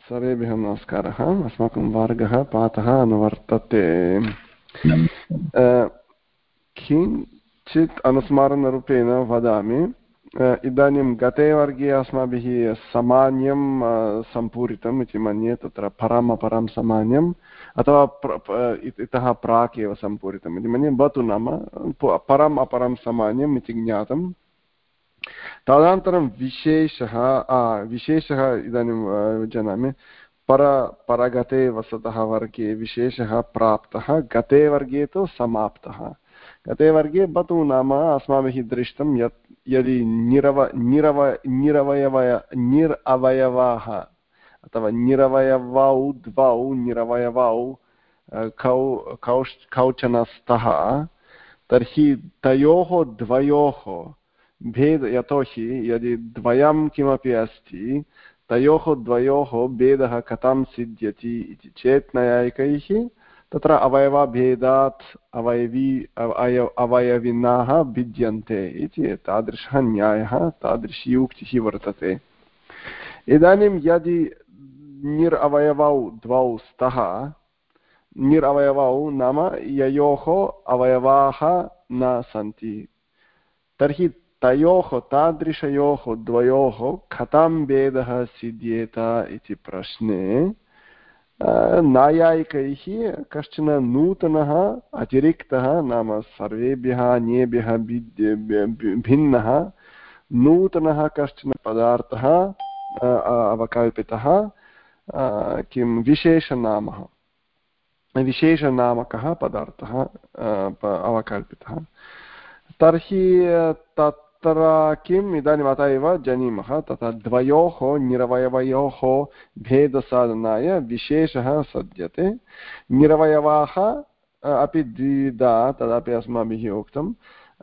सर्वेभ्यः नमस्कारः अस्माकं वर्गः पाठः अनुवर्तते किञ्चित् अनुस्मारणरूपेण वदामि इदानीं गते वर्गे अस्माभिः सामान्यं सम्पूरितम् इति मन्ये तत्र परम् अपरं सामान्यम् अथवा इतः प्राक् एव सम्पूरितम् इति मन्ये भवतु नाम परम् अपरं सामान्यम् इति ज्ञातं तदनन्तरं विशेषः विशेषः इदानीं जानामि, पर, परगते वसतः वर्गे विशेषः प्राप्तः, गते वर्गे तु समाप्तः। गते वर्गे भवतु नाम अस्माभिः दृष्टं यत्, यदि निरव निरव, निरवयवय निर अवयवाः अथवा निरवयवौ द्वौ, निरवयवौ कौ, कौश् कौचनस्तः तर्हि तयोः द्वयोः भेद यतोहि यदि द्वयं किमपि अस्ति तयोः द्वयोः भेदः कथं सिद्ध्यति इति चेत् नैयायिकैः तत्र अवयवभेदात् अवयवी अवय अवयविनाः भिद्यन्ते इति तादृशः न्यायः तादृशी उक्तिः वर्तते इदानीं यदि निर् अवयवौ द्वौ स्तः निर् अवयवौ नाम ययोः अवयवाः न सन्ति तर्हि तयोः, तादृशयोः, द्वयोः कथं भेदः सिद्ध्येत इति प्रश्ने नायायिकैः कश्चन नूतनः, अतिरिक्तः, नाम सर्वेभ्यः, अन्येभ्यः भिन्नः, नूतनः कश्चन पदार्थः अवकल्पितः किं विशेषनामः, विशेषनामकः पदार्थः अवकल्पितः। तर्हि तत् तत्र किम् इदानीम् अत एव जानीमः, तथा द्वयोः, निरवयवयोः भेदसाधनाय विशेषः सज्जते निरवयवाः अपि द्विविधा तदपि अस्माभिः उक्तम्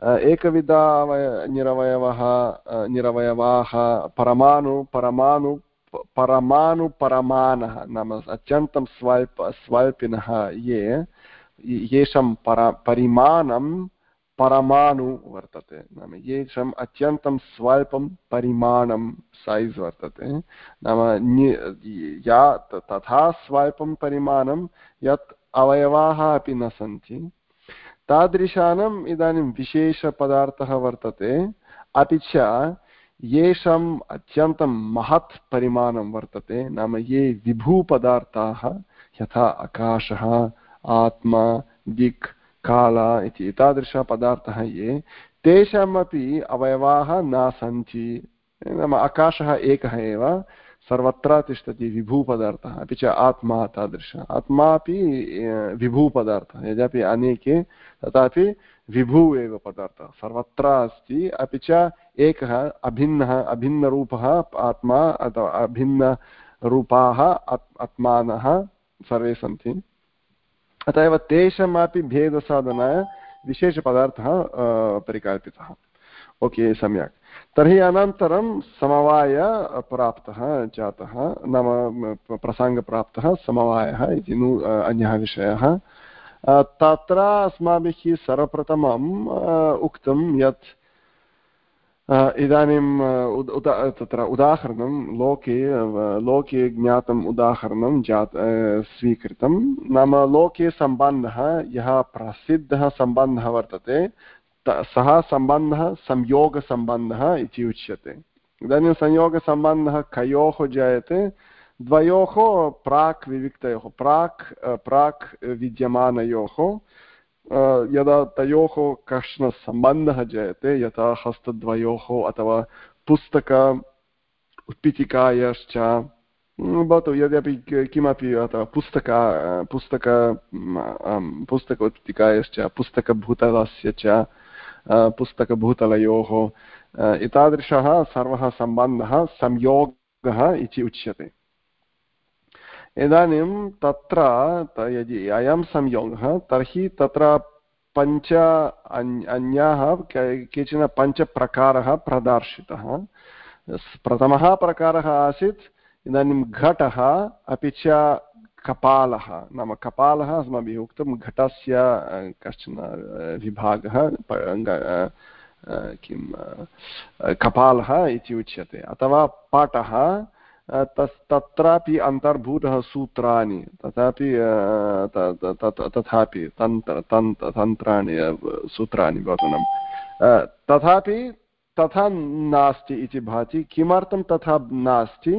एकविधा निरवयवः निरवयवाः परमाणु परमाणु परमाणुपरमाणः नाम अत्यन्तं स्वल्प, स्वल्पिनः ये, येषां पर, परिमाणं परमाणु वर्तते। नाम येषाम् अत्यन्तं स्वल्पं परिमाणं सैज़् वर्तते। नाम या तथा स्वल्पं परिमाणं यत् अवयवाः अपि न सन्ति। तादृशानाम् इदानीं विशेषपदार्थः वर्तते। अपि च येषाम् अत्यन्तं महत् परिमाणं वर्तते। नाम ये विभूपदार्थाः, यथा आकाशः, आत्मा, दिक् काल इति एतादृशपदार्थः ये, तेषामपि अवयवाः न सन्ति नाम आकाशः एकः एव, सर्वत्र तिष्ठति विभूपदार्थः, अपि च आत्मा तादृश। आत्मा अपि विभूपदार्थः, यद्यपि अनेके, तथापि विभू एव पदार्थः। सर्वत्र अस्ति, अपि च एकः अभिन्नः, अभिन्नरूपः आत्मा अथवा अभिन्नरूपाः आत्मानः सर्वे सन्ति। अत एव तेषामपि भेदसाधनाय विशेषपदार्थः परिकल्पितः। ओके, सम्यक्। तर्हि अनन्तरं समवाय प्राप्तः जातः, नाम प्रसङ्गप्राप्तः समवायः इति नु अन्यः विषयः। तत्र अस्माभिः सर्वप्रथमम् उक्तं यत् इदानीम् उदा तत्र उदाहरणं लोके लोके ज्ञातम् उदाहरणं जात स्वीकृतं नाम लोके सम्बन्धः यः प्रसिद्धः सम्बन्धः वर्तते सः सम्बन्धः संयोगसम्बन्धः इति उच्यते इदानीं संयोगसम्बन्धः कयोः जायते द्वयोः प्राक् विविक्तयोः प्राक् प्राक् विद्यमानयोः यदा तयोः कश्चन सम्बन्धः जायते, यथा हस्तद्वयोः अथवा पुस्तक उत्पीठिकायश्च भवतु, यद्यपि किमपि अथवा पुस्तक पुस्तक पुस्तक उत्पीठिकायश्च, पुस्तकभूतलस्य च पुस्तकभूतलयोः एतादृशः सर्वः सम्बन्धः, संयोगः इति उच्यते। इदानीं तत्र यदि अयं संयोगः, तर्हि तत्र पञ्च अन्याः केचन पञ्चप्रकारः प्रदर्शितः। प्रथमः प्रकारः आसीत्, इदानीं घटः, अपि च कपालः। नाम कपालः अस्माभिः उक्तं घटस्य कश्चन विभागः किं कपालः इति उच्यते। अथवा पटः तत्रापि अन्तर्भूतः सूत्राणि, तथापि तथापि तन्त्र तन्त्र तन्त्राणि सूत्राणि भवतु तथापि तथा नास्ति इति भाति किमर्थं तथा नास्ति?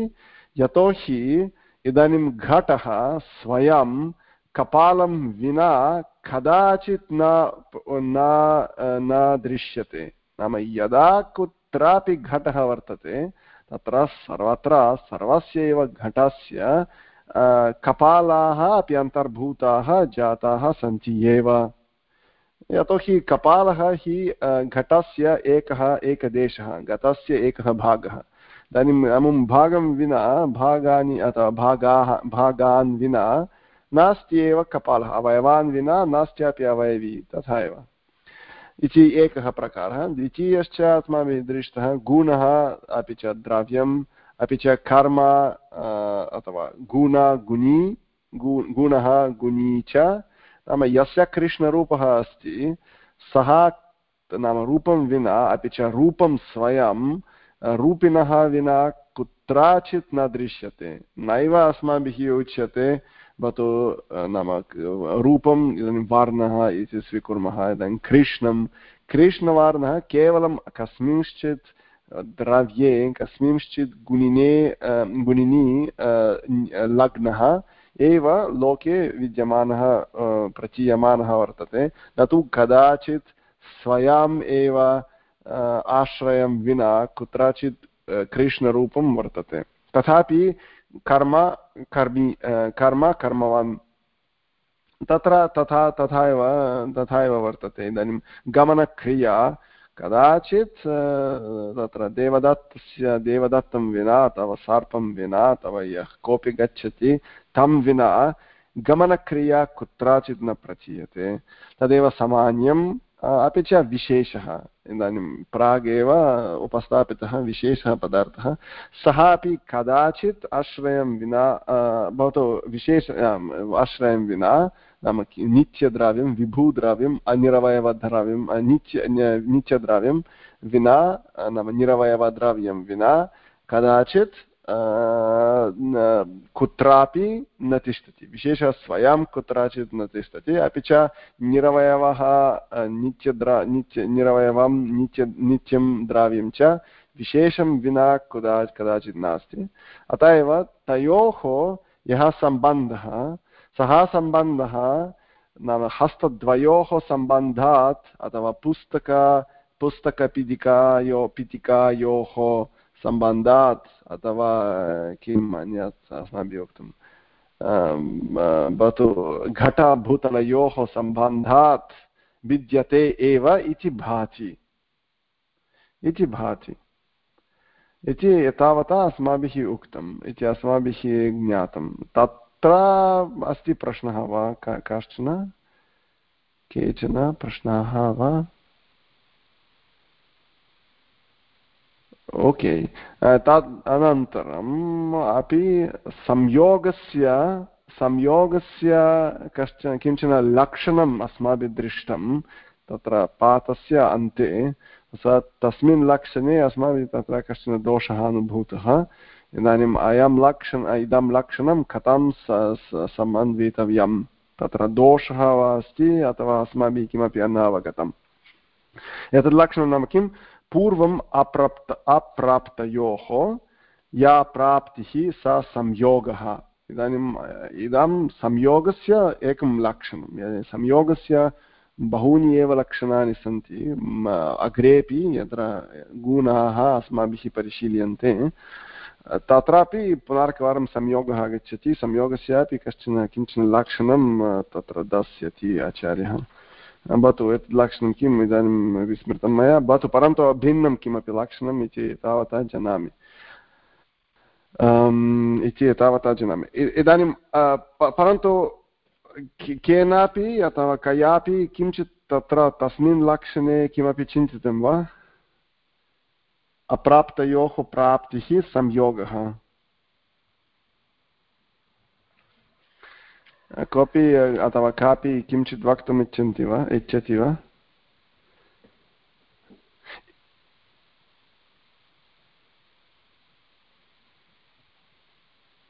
यतोहि इदानीं घटः स्वयं कपालं विना कदाचित् न न दृश्यते। नाम यदा कुत्रापि घटः वर्तते तत्र सर्वत्र सर्वस्य एव घटस्य कपालाः अपि अन्तर्भूताः जाताः सन्ति एव। यतोहि कपालः हि घटस्य एकः एकदेशः घटस्य एकः भागः। इदानीम् अमुं भागं विना, भागानि अथवा भागाः, भागान् विना नास्ति एव कपालः, अवयवान् विना नास्त्यपि अवयवी, तथा एव। इति एकः प्रकारः। द्वितीयश्च अस्माभिः दृष्टः गुणः, अपि च द्रव्यम्, अपि च कर्म अथवा गुण गुणी गुणः गुणी च। नाम यस्य कृष्णरूपः अस्ति, सः नाम रूपं विना, अपि च रूपं स्वयं, रूपिणः विना कुत्रचित् न दृश्यते। नैव अस्माभिः उच्यते। भवतु नाम रूपम् इदानीं वर्णः इति स्वीकुर्मः इदानीं कृष्णं कृष्णवर्णः केवलं कस्मिंश्चित् द्रव्ये कस्मिंश्चित् गुणिने गुणिनि लग्नः एव लोके विद्यमानः प्रचीयमानः वर्तते न तु कदाचित् स्वयम् एव आश्रयं विना कुत्रचित् कृष्णरूपं वर्तते तथापि कर्म कर्मी कर्म कर्मवान् तत्र तथा तथा एव तथा एव वर्तते इदानीं गमनक्रिया कदाचित् तत्र देवदत्तस्य देवदत्तं विना अथवा सर्पं विना अथवा यः कोऽपि गच्छति तं विना गमनक्रिया कुत्रचित् न प्रचीयते तदेव सामान्यं अपि च विशेषः इदानीं प्रागेव उपस्थापितः, विशेषः पदार्थः। सः अपि कदाचित् आश्रयं विना भवतु विशेष आश्रयं विना नाम नित्यद्रव्यं विभूद्रव्यम् अनिरवयवद्रव्यं नित्य नित्यद्रव्यं विना, नाम निरवयवद्रव्यं विना कदाचित् कुत्रापि न तिष्ठति विशेषः स्वयं कुत्रचित् न तिष्ठति अपि च निरवयवः नित्यद्रा नित्य निरवयवं नित्य नित्यं द्राव्यं च विशेषं विना कदा कदाचित् नास्ति अतः एव तयोः यः सम्बन्धः सः सम्बन्धः नाम हस्तद्वयोः सम्बन्धात् अथवा पुस्तक पुस्तकपीठिकायो पीठिकायोः सम्बन्धात् अथवा किम् अन्यत् अस्माभिः उक्तं भवतु घटभूतलयोः सम्बन्धात् विद्यते एव इति भाति इति भाति इति एतावता अस्माभिः उक्तम् इति अस्माभिः ज्ञातं तत्र अस्ति प्रश्नः वा कश्चन केचन प्रश्नाः वा ओके तद् अनन्तरम् अपि संयोगस्य संयोगस्य कश्चन किंचन लक्षणम् अस्माभिः दृष्टं तत्र पाठस्य अन्ते स तस्मिन् लक्षणे अस्माभिः तत्र कश्चन दोषः अनुभूतः इदानीम् अयं लक्षण इदं लक्षणं कथं समन्वितव्यं तत्र दोषः वा अस्ति अथवा अस्माभिः किमपि न अवगतम् एतत् लक्षणं नाम किं पूर्वम् अप्राप्त अप्राप्तयोः या प्राप्तिः सा संयोगः इदानीम् इदं संयोगस्य एकं लक्षणं संयोगस्य बहूनि एव लक्षणानि सन्ति अग्रेपि यत्र गुणाः अस्माभिः परिशील्यन्ते तत्रापि पुनरेकवारं संयोगः आगच्छति संयोगस्यापि कश्चन किंचन लक्षणं तत्र दास्यति आचार्यः भवतु एतत् लक्षणं किम् इदानीं विस्मृतं मया भवतु परन्तु भिन्नं किमपि लक्षणम् इति तावता जानामि इति तावता जानामि इदानीं परन्तु केनापि अथवा कयापि किञ्चित् तत्र तस्मिन् लक्षणे किमपि चिन्तितं वा अप्राप्तयोः प्राप्तिः संयोगः कोऽपि अथवा कापि किञ्चित् वक्तुम् इच्छन्ति वा इच्छति वा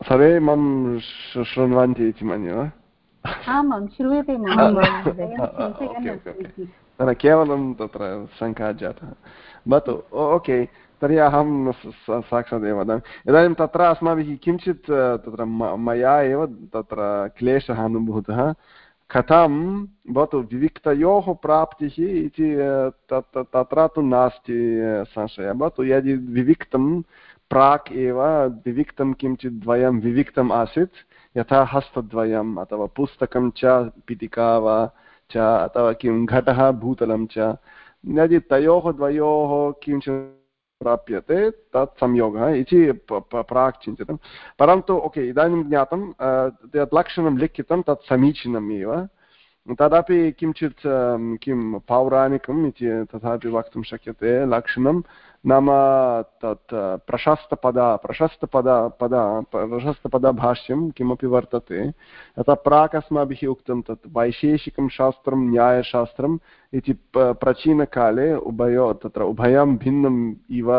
सर्वे माँ शृण्वन्ति इति मन्ये वा आमां श्रूयते केवलं तत्र शङ्का जाता भवतु ओके तर्हि अहं साक्षादेव वदामि। इदानीं तत्र अस्माभिः किञ्चित् तत्र मया एव तत्र क्लेशः अनुभूतः। कथं भवतु विविक्तयोः प्राप्तिः इति तत्र तु नास्ति संशयः। भवतु यदि विविक्तं प्राक् एव, विविक्तं किञ्चित् द्वयं विविक्तम् आसीत्, यथा हस्तद्वयम् अथवा पुस्तकं च पिटिका वा च, अथवा किं घटः, भूतलं च। यदि तयोः द्वयोः किञ्चित् प्राप्यते, तत् संयोगः इति प्राक् चिन्तितं। परन्तु, ओके, इदानीं ज्ञातं यत् लक्षणं लिखितं, तत् समीचीनम् एव। तदपि किञ्चित् किं पौराणिकम् इति तथापि वक्तुं शक्यते। लक्षणं नाम तत् प्रशस्तपद प्रशस्तपद, पद प्रशस्तपदभाष्यं किमपि वर्तते। यथा प्राक् अस्माभिः उक्तं तत् वैशेषिकं शास्त्रं, न्यायशास्त्रम् इति प्राचीनकाले उभयो, तत्र उभयं भिन्नम् इव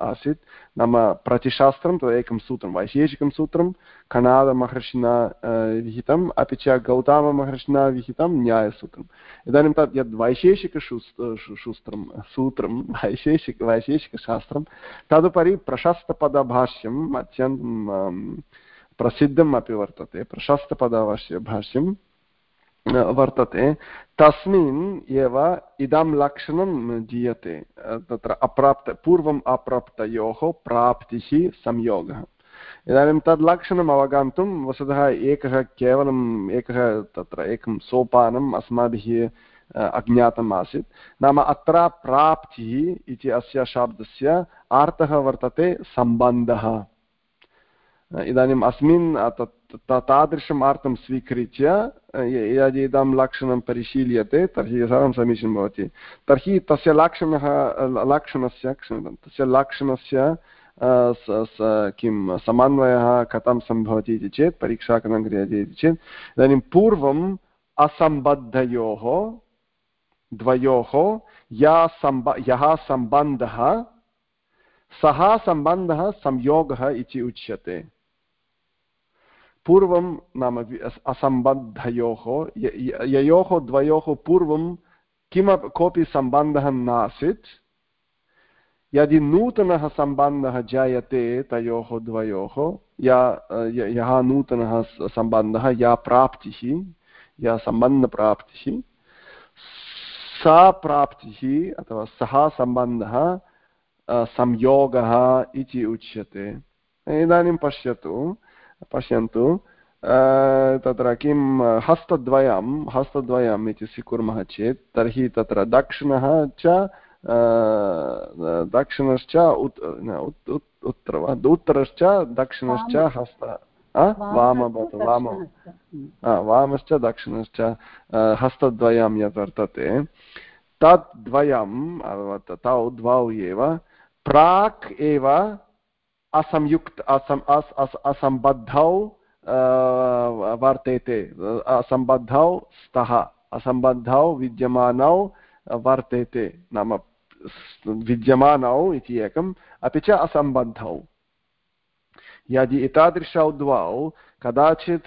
आसीत्। नाम प्रतिशास्त्रं तद् एकं सूत्रं, वैशेषिकं सूत्रं, कणादमहर्षिणा विहितम्, अपि च गौतममहर्षिणा विहितं न्यायसूत्रम्। इदानीं तत् यद् वैशेषिकशू सूत्रं सूत्रं वैशेषिक वैशेषिकशास्त्रं तदुपरि प्रशस्तपदभाष्यम् अत्यन्तं प्रसिद्धम् अपि वर्तते। प्रशस्तपदभाष्य भाष्यं वर्तते। तस्मिन् एव इदं लक्षणं दीयते तत्र अप्राप्त, पूर्वम् अप्राप्तयोः प्राप्तिः संयोगः। इदानीं तद् लक्षणम् अवगन्तुं वस्तुतः एकः केवलम्, एकः तत्र एकं सोपानम् अस्माभिः अज्ञातम् आसीत्। नाम अत्र प्राप्तिः इति अस्य शब्दस्य अर्थः वर्तते सम्बन्धः। इदानीम् अस्मिन् तादृशम् अर्थं स्वीकृत्य यदि इदं लक्षणं परिशील्यते, तर्हि सर्वं समीचीनं भवति। तर्हि तस्य लक्षणः लक्षणस्य क्षम्यतां तस्य लक्षणस्य किं, समन्वयः कथं सम्भवति इति चेत् परीक्षा कथं क्रियते इति चेत्, इदानीं पूर्वम् असम्बद्धयोः द्वयोः या सम्ब, यः सम्बन्धः, सः सम्बन्धः संयोगः इति उच्यते। पूर्वं नाम असम्बद्धयोः ययोः द्वयोः पूर्वं किमपि, कोऽपि सम्बन्धः नासीत्। यदि नूतनः सम्बन्धः जायते तयोः द्वयोः, या, यः नूतनः सम्बन्धः, या प्राप्तिः, या सम्बन्धप्राप्तिः सा प्राप्तिः अथवा सः सम्बन्धः संयोगः इति उच्यते। इदानीं पश्यतु पश्यन्तु तत्र किं हस्तद्वयं हस्तद्वयम् इति स्वीकुर्मः चेत् तर्हि तत्र दक्षिणः च दक्षिणश्च उत् उत्तर वा उत्तरश्च दक्षिणश्च हस्त वाम भवतु वाम। वामश्च दक्षिणश्च हस्तद्वयं यत् वर्तते। तद् द्वयं तौ द्वौ एव। प्राक् एव असंयुक्त असम् अस् अस् असम्बद्धौ वर्तेते। असम्बद्धौ स्तः असम्बद्धौ विद्यमानौ वर्तेते। नाम विद्यमानौ इति एकम् अपि च असम्बद्धौ। यदि एतादृशौ द्वौ कदाचित्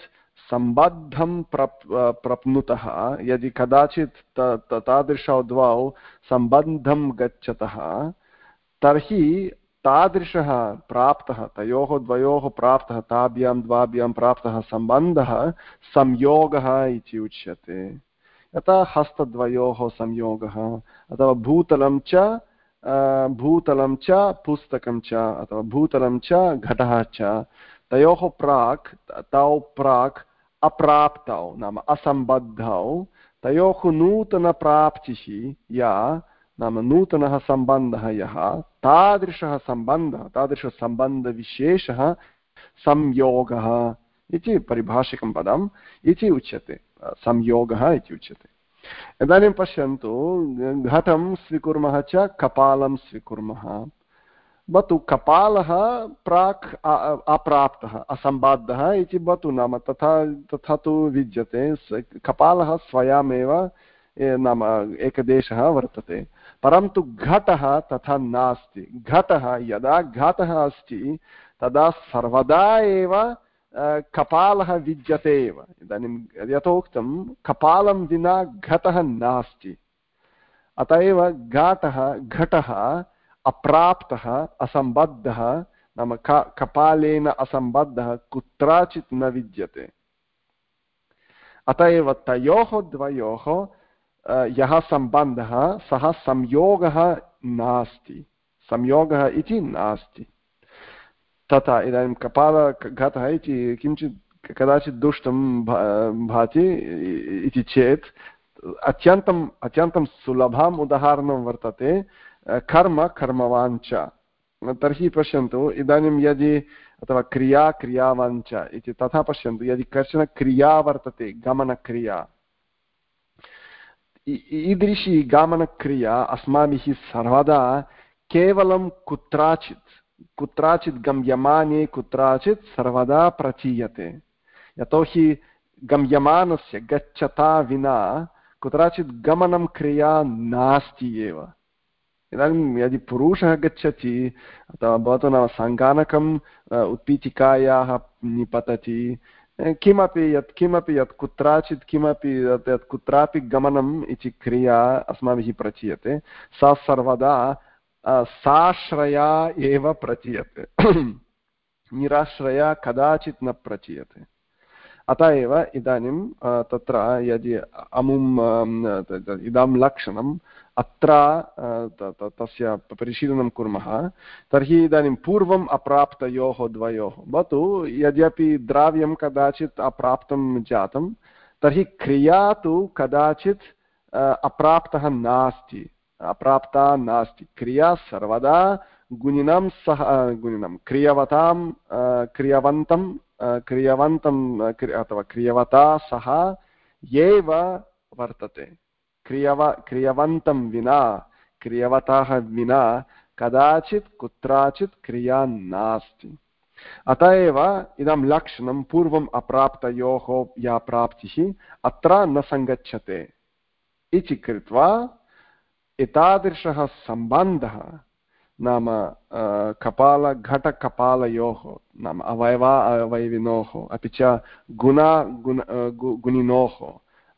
सम्बद्धं प्रप् प्रप्नुतः, यदि कदाचित् तादृशौ द्वौ सम्बन्धं गच्छतः, तर्हि तादृशः प्राप्तः, तयोः द्वयोः प्राप्तः, ताभ्यां द्वाभ्यां प्राप्तः सम्बन्धः संयोगः इति उच्यते। यथा हस्तद्वयोः संयोगः, अथवा भूतलं च भूतलं च, पुस्तकं च, अथवा भूतलं च, घटः च, तयोः प्राक्, तौ प्राक्, अप्राप्तौ, नाम असम्बद्धौ, तयोः नूतनप्राप्तिः, या, नाम नूतनः सम्बन्धः यः, तादृशः सम्बन्धः तादृशसम्बन्धविशेषः संयोगः इति परिभाषिकं पदम् इति उच्यते संयोगः इति उच्यते। इदानीं पश्यन्तु, घटं स्वीकुर्मः च कपालं स्वीकुर्मः। भवतु कपालः प्राक् अप्राप्तः, असम्बाद्धः इति भवतु नाम, तथा तथा तु विद्यते। कपालः स्वयमेव नाम, एकदेशः वर्तते। परन्तु घटः तथा नास्ति। घटः, यदा घटः अस्ति, तदा सर्वदा एव कपालः विद्यते एव इदानीं यथोक्तं कपालं विना घटः नास्ति अत एव घाटः घटः अप्राप्तः असम्बद्धः नाम क कपालेन असम्बद्धः कुत्रचित् न विद्यते अत एव तयोः द्वयोः यः सम्बन्धः सः संयोगः नास्ति संयोगः इति नास्ति तथा इदानीं कपालघटः इति किञ्चित् कदाचित् दुष्टं भाति इति चेत् अत्यन्तम् अत्यन्तं सुलभम् उदाहरणं वर्तते कर्म कर्मवान् च तर्हि पश्यन्तु इदानीं यदि अथवा क्रिया क्रियावान् च इति तथा पश्यन्तु यदि कश्चन क्रिया वर्तते गमनक्रिया ईदृशी गमनक्रिया अस्माभिः सर्वदा केवलं कुत्रचित् कुत्रचित् गम्यमाने, कुत्रचित् सर्वदा प्रचीयते। यतोहि गम्यमानस्य गच्छता विना कुत्रचित् गमनं क्रिया नास्ति एव। इदानीं यदि पुरुषः गच्छति, अथवा भवतु नाम सङ्गानकम् उत्पीठिकायाः निपतति किमपि यत् किमपि यत् कुत्रचित् किमपि यत् कुत्रापि गमनम् इति क्रिया अस्माभिः प्रचीयते, सा सर्वदा साश्रया एव प्रचीयते। निराश्रया कदाचित् न प्रचीयते। अतः एव इदानीं तत्र यदि अमुम् इदं लक्षणम्, अत्र तस्य परिशीलनं कुर्मः, तर्हि इदानीं पूर्वम् अप्राप्तयोः द्वयोः, भवतु, यद्यपि द्रव्यं कदाचित् अप्राप्तं जातं, तर्हि क्रिया तु कदाचित् अप्राप्तः नास्ति। अप्राप्ता नास्ति क्रिया सर्वदा गुणिनां सह गुणिनं क्रियवतां क्रियवन्तं क्रियवन्तं अथवा क्रियवता सह एव वर्तते क्रियव क्रियवन्तं विना क्रियवतः विना कदाचित् कुत्रचित् क्रिया नास्ति अत एव इदं लक्षणं पूर्वम् अप्राप्तयोः या प्राप्तिः अत्र न सङ्गच्छते इति कृत्वा एतादृशः सम्बन्धः नाम कपालघटकपालयोः नाम अवयवा, अवयविनोः, अपि च गुणा, गुण गुणिनोः,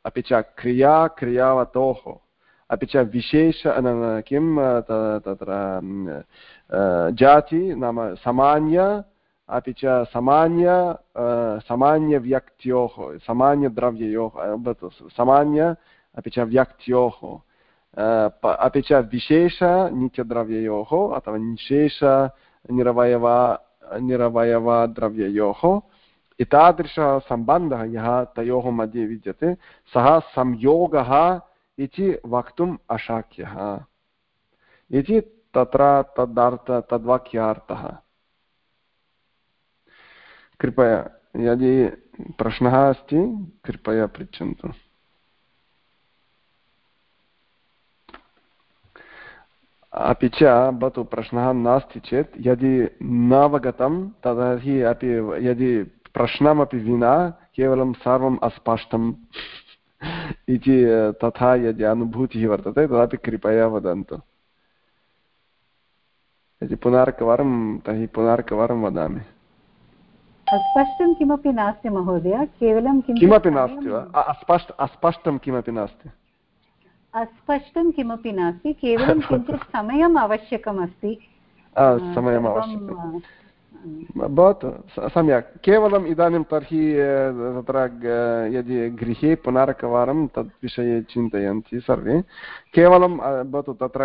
अपि च क्रिया, क्रियावतोः, अपि च विशेष किं तत्र जाति, नाम सामान्य, अपि च सामान्य सामान्यव्यक्त्योः सामान्यद्रव्ययोः सामान्य, अपि च व्यक्त्योः अपि च विशेषनित्यद्रव्ययोः अथवा विशेषनिरवयवा निरवयवद्रव्ययोः एतादृशः सम्बन्धः यः तयोः मध्ये विद्यते सः संयोगः इति वक्तुम् अशक्यः इति तत्र तदर्थ तद्वाक्यार्थः कृपया यदि प्रश्नः अस्ति कृपया पृच्छन्तु अपि च भवतु प्रश्नः नास्ति चेत् यदि नावगतं तर्हि अपि यदि प्रश्नमपि विना केवलं सर्वम् अस्पष्टम् इति तथा यदि अनुभूतिः वर्तते तदपि कृपया वदन्तु यदि पुनरेकवारं तर्हि पुनरेकवारं वदामि अस्पष्टं किमपि नास्ति महोदय केवलं किमपि नास्ति वा अस्पष्ट अस्पष्टं किमपि नास्ति अस्पष्टं किमपि नास्ति केवलं किञ्चित् समयम् आवश्यकम् अस्ति समयम् आवश्यकं भवतु सम्यक्। केवलम् इदानीं तर्हि तत्र यदि गृहे पुनरेकवारं तद्विषये चिन्तयन्ति सर्वे केवलं भवतु तत्र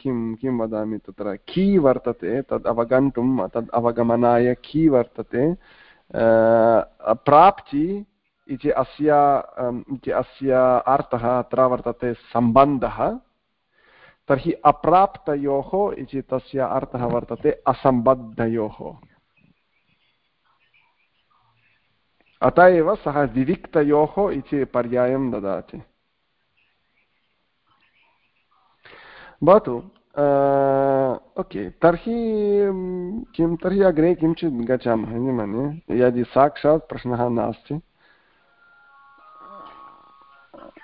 किं किं वदामि तत्र? की वर्तते तद् अवगन्तुं तद् अवगमनाय की वर्तते? प्राप्ति इति अस्य इति अस्य अर्थः अत्र वर्तते सम्बन्धः। तर्हि अप्राप्तयोः इति तस्य अर्थः वर्तते असम्बद्धयोः। अत एव सः विविक्तयोः इति पर्यायं ददाति। भवतु ओके, तर्हि किं, तर्हि अग्रे किञ्चित् गच्छामः मन्ये। यदि साक्षात् प्रश्नः नास्ति।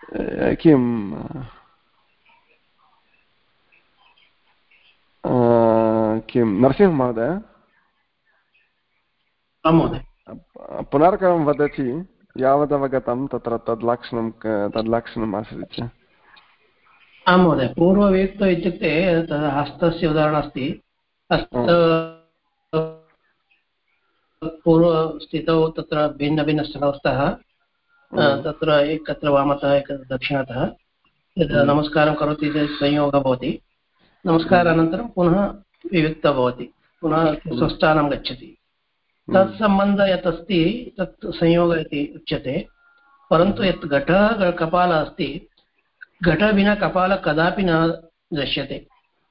किं किं नरसिंह महोदय पुनर्कं वदति यावदवगतं तत्र तद् लक्षणं तद् लक्षणम् आसीत् आं महोदय पूर्ववियुक्त इत्युक्ते तद् हस्तस्य उदाहरणम् अस्ति हस्त पूर्वस्थितौ तत्र भिन्नभिन्नस्थलौ स्तः तत्र एकत्र वामतः एकत्र दक्षिणतः। यदा नमस्कारं करोति चेत् संयोगः भवति। नमस्कारानन्तरं पुनः वियुक्तः भवति। पुनः स्वस्थानं गच्छति। तत्सम्बन्धः यत् अस्ति तत् संयोगः इति उच्यते। परन्तु यत् घटः कपालः अस्ति घटः विना कपालः कदापि न दृश्यते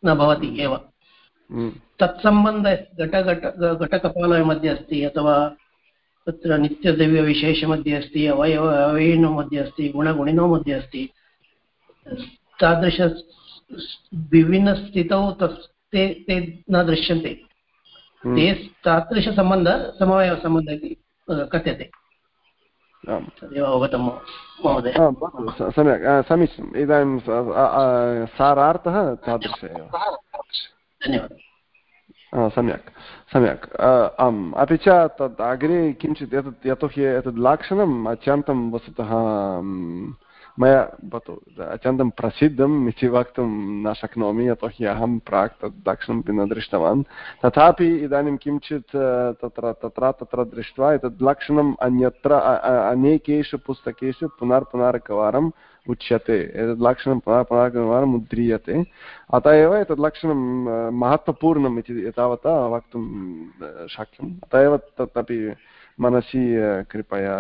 न भवति एव। हम्म। तत्सम्बन्ध घटघट घटकपालः मध्ये अस्ति अथवा तत्र नित्यद्रव्यविशेषमध्ये अस्ति अवयव अवयिनो मध्ये अस्ति गुणगुणिनो मध्ये अस्ति। तादृश विभिन्नस्थितौ तस् ते ते न दृश्यन्ते। हम्म। ते तादृशसम्बन्धः समवायसम्बन्धः इति कथ्यते। तदेव अवगतं महोदय। सम्यक् समीचीनम्। इदानीं सारार्थः तादृश एव। धन्यवादः। सम्यक्। सम्यक्। आम्, अपि च तद् अग्रे किञ्चित् एतत्, यतोहि एतद् लक्षणम् अत्यन्तं वस्तुतः मया भवतु, अत्यन्तं प्रसिद्धम् इति वक्तुं न शक्नोमि, यतोहि अहं प्राक् तद् दक्षिणमपि न दृष्टवान्। तथापि इदानीं किञ्चित् तत्र तत्र तत्र दृष्ट्वा एतद् लक्षणम् अन्यत्र अनेकेषु पुस्तकेषु पुनर्पुनरेकवारम् उच्यते। एतद् लक्षणं पुनः पुनरेकवारम् उद्ध्रियते अत एव एतद् लक्षणं महत्त्वपूर्णम् इति एतावता वक्तुं शक्यम्। अत एव तदपि मनसि कृपया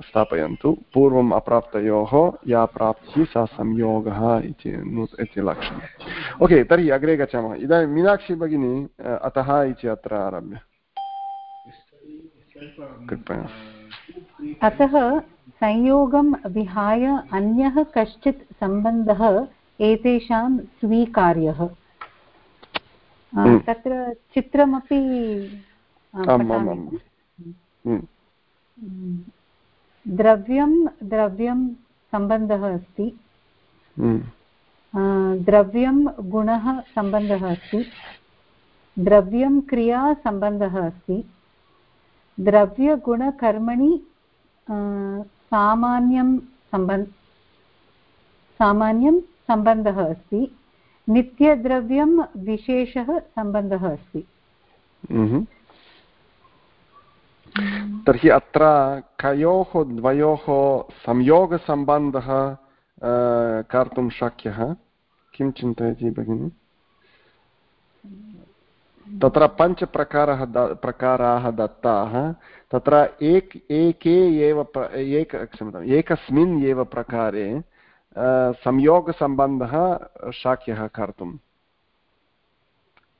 स्थापयन्तु। पूर्वम् अप्राप्तयोः, या प्राप्तिः, सा संयोगः इति इति लक्षणम्। ओके, तर्हि अग्रे गच्छामः। इदानीं मीनाक्षी भगिनी अतः इति अत्र आरभ्य। कृपया अतः संयोगं विहाय अन्यः कश्चित् सम्बन्धः एतेषां स्वीकार्यः। हम्म। तत्र चित्रमपि द्रव्यं द्रव्यं सम्बन्धः अस्ति। हम्म। द्रव्यं गुणः सम्बन्धः अस्ति। द्रव्यं क्रिया सम्बन्धः अस्ति। द्रव्यगुणकर्मणि सामान्यं सम्बन् सामान्यं सम्बन्धः अस्ति। नित्यद्रव्यं विशेषः सम्बन्धः अस्ति। हम्म। तर्हि अत्र कयोः द्वयोः संयोगसम्बन्धः कर्तुं शक्यः? किं चिन्तयति भगिनि? तत्र पञ्चप्रकारः प्रकाराः दत्ताः। तत्र एक एके एव एक क्षम्यताम् एकस्मिन् एव प्रकारे संयोगसम्बन्धः शक्यः कर्तुं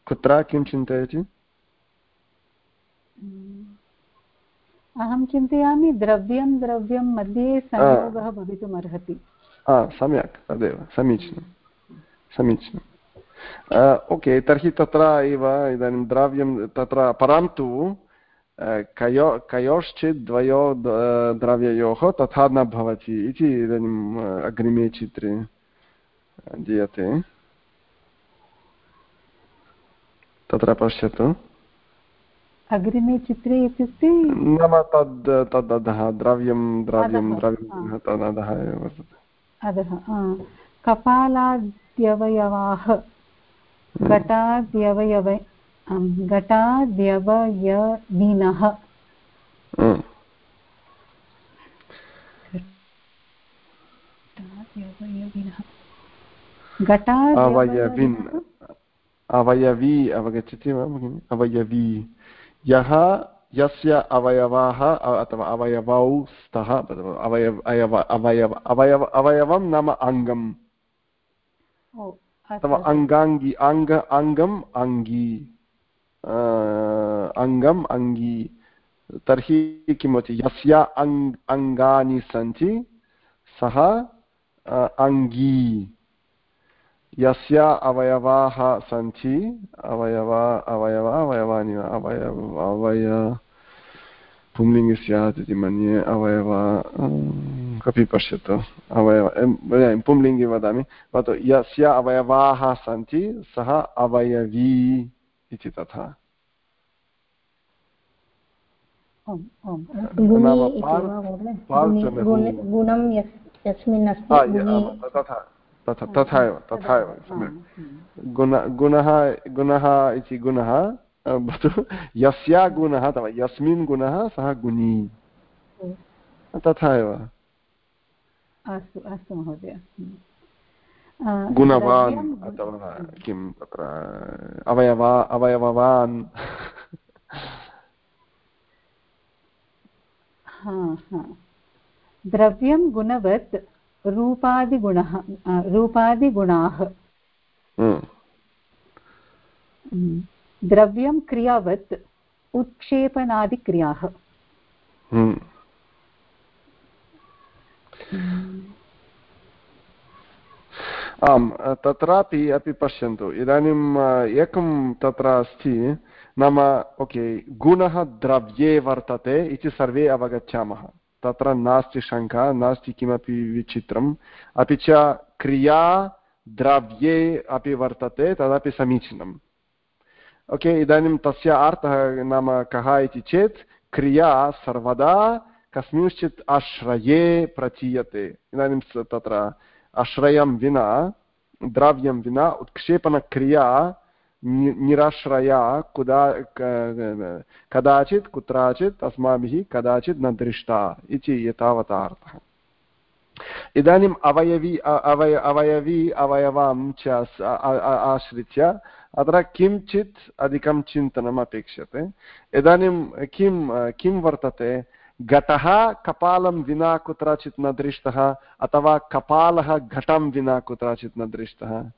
कुत्र किं चिन्तयति? अहं चिन्तयामि द्रव्यं द्रव्यं मध्ये संयोगः भवितुम् अर्हति सम्यक् तदेव समीचीनं समीचीनम् ओके तर्हि तत्र एव इदानीं द्रव्यं तत्र परन्तु कयो कयोश्चित् द्वयो द्रव्ययोः तथा न भवति इति इदानीम् अग्रिमे चित्रे दीयते तत्र पश्यतु अग्रिमे चित्रे इत्युक्ते नाम तद् तदधः द्रव्यं द्रव्यं द्रव्यं तदधः एव वर्तते अधः कपालाद्यवयवाः घटाद्यवयव घटाद्यवयविनः अवयविन् अवयवी अवगच्छति वा भगिनि? अवयवी यः यस्य अवयवाः अथवा अवयवौ स्तः अवयव अयव अवयव अवयव अवयवं नाम अङ्गम्। अथवा अङ्गाङ्गी अङ्ग अङ्गम् अङ्गी। अङ्गम् अङ्गी तर्हि किं भवति यस्य अङ् अङ्गानि सन्ति सः अङ्गी यस्य अवयवाः सन्ति अवयव अवयव अवयवानि अवयव अवय पुंलिङ्गे स्यात् इति मन्ये अवयव कपि पश्यतु अवयव पुंलिङ्गे वदामि भवतु यस्य अवयवाः सन्ति सः अवयवी इति तथा तथा तथा एव तथा एव सम्यक्। गुण गुणः गुणः इति गुणः भवतु। यस्या गुणः अथवा यस्मिन् गुणः सः गुणी। तथा एव। अस्तु अस्तु महोदय। गुणवान् अथवा किं तत्र अवयवा अवयववान् द्रव्यं गुणवत् रूपादिगुणः रूपादिगुणाः हम्म। हम्म। द्रव्यं क्रियावत् उत्क्षेपणादिक्रियाः हम्म। आम् तत्रापि अपि पश्यन्तु इदानीम् एकं तत्र अस्ति नाम ओके गुणः द्रव्ये वर्तते इति सर्वे अवगच्छामः तत्र नास्ति शङ्का नास्ति किमपि विचित्रम् अपि च क्रिया द्रव्ये अपि वर्तते तदपि समीचीनम् ओके इदानीं तस्य अर्थः नाम कः इति चेत् क्रिया सर्वदा कस्मिंश्चित् आश्रये प्रचीयते इदानीं तत्र आश्रयं विना द्रव्यं विना उत्क्षेपणक्रिया निराश्रया कुदा कदाचित् कुत्रचित् अस्माभिः कदाचित् न दृष्टा इति एतावता अर्थः इदानीम् अवयवी अवय अवयवी अवयवां च आश्रित्य अत्र किञ्चित् अधिकं चिन्तनम् अपेक्ष्यते इदानीं किं किं वर्तते घटः कपालं विना कुत्रचित् न दृष्टः अथवा कपालः घटं विना कुत्रचित् न दृष्टः।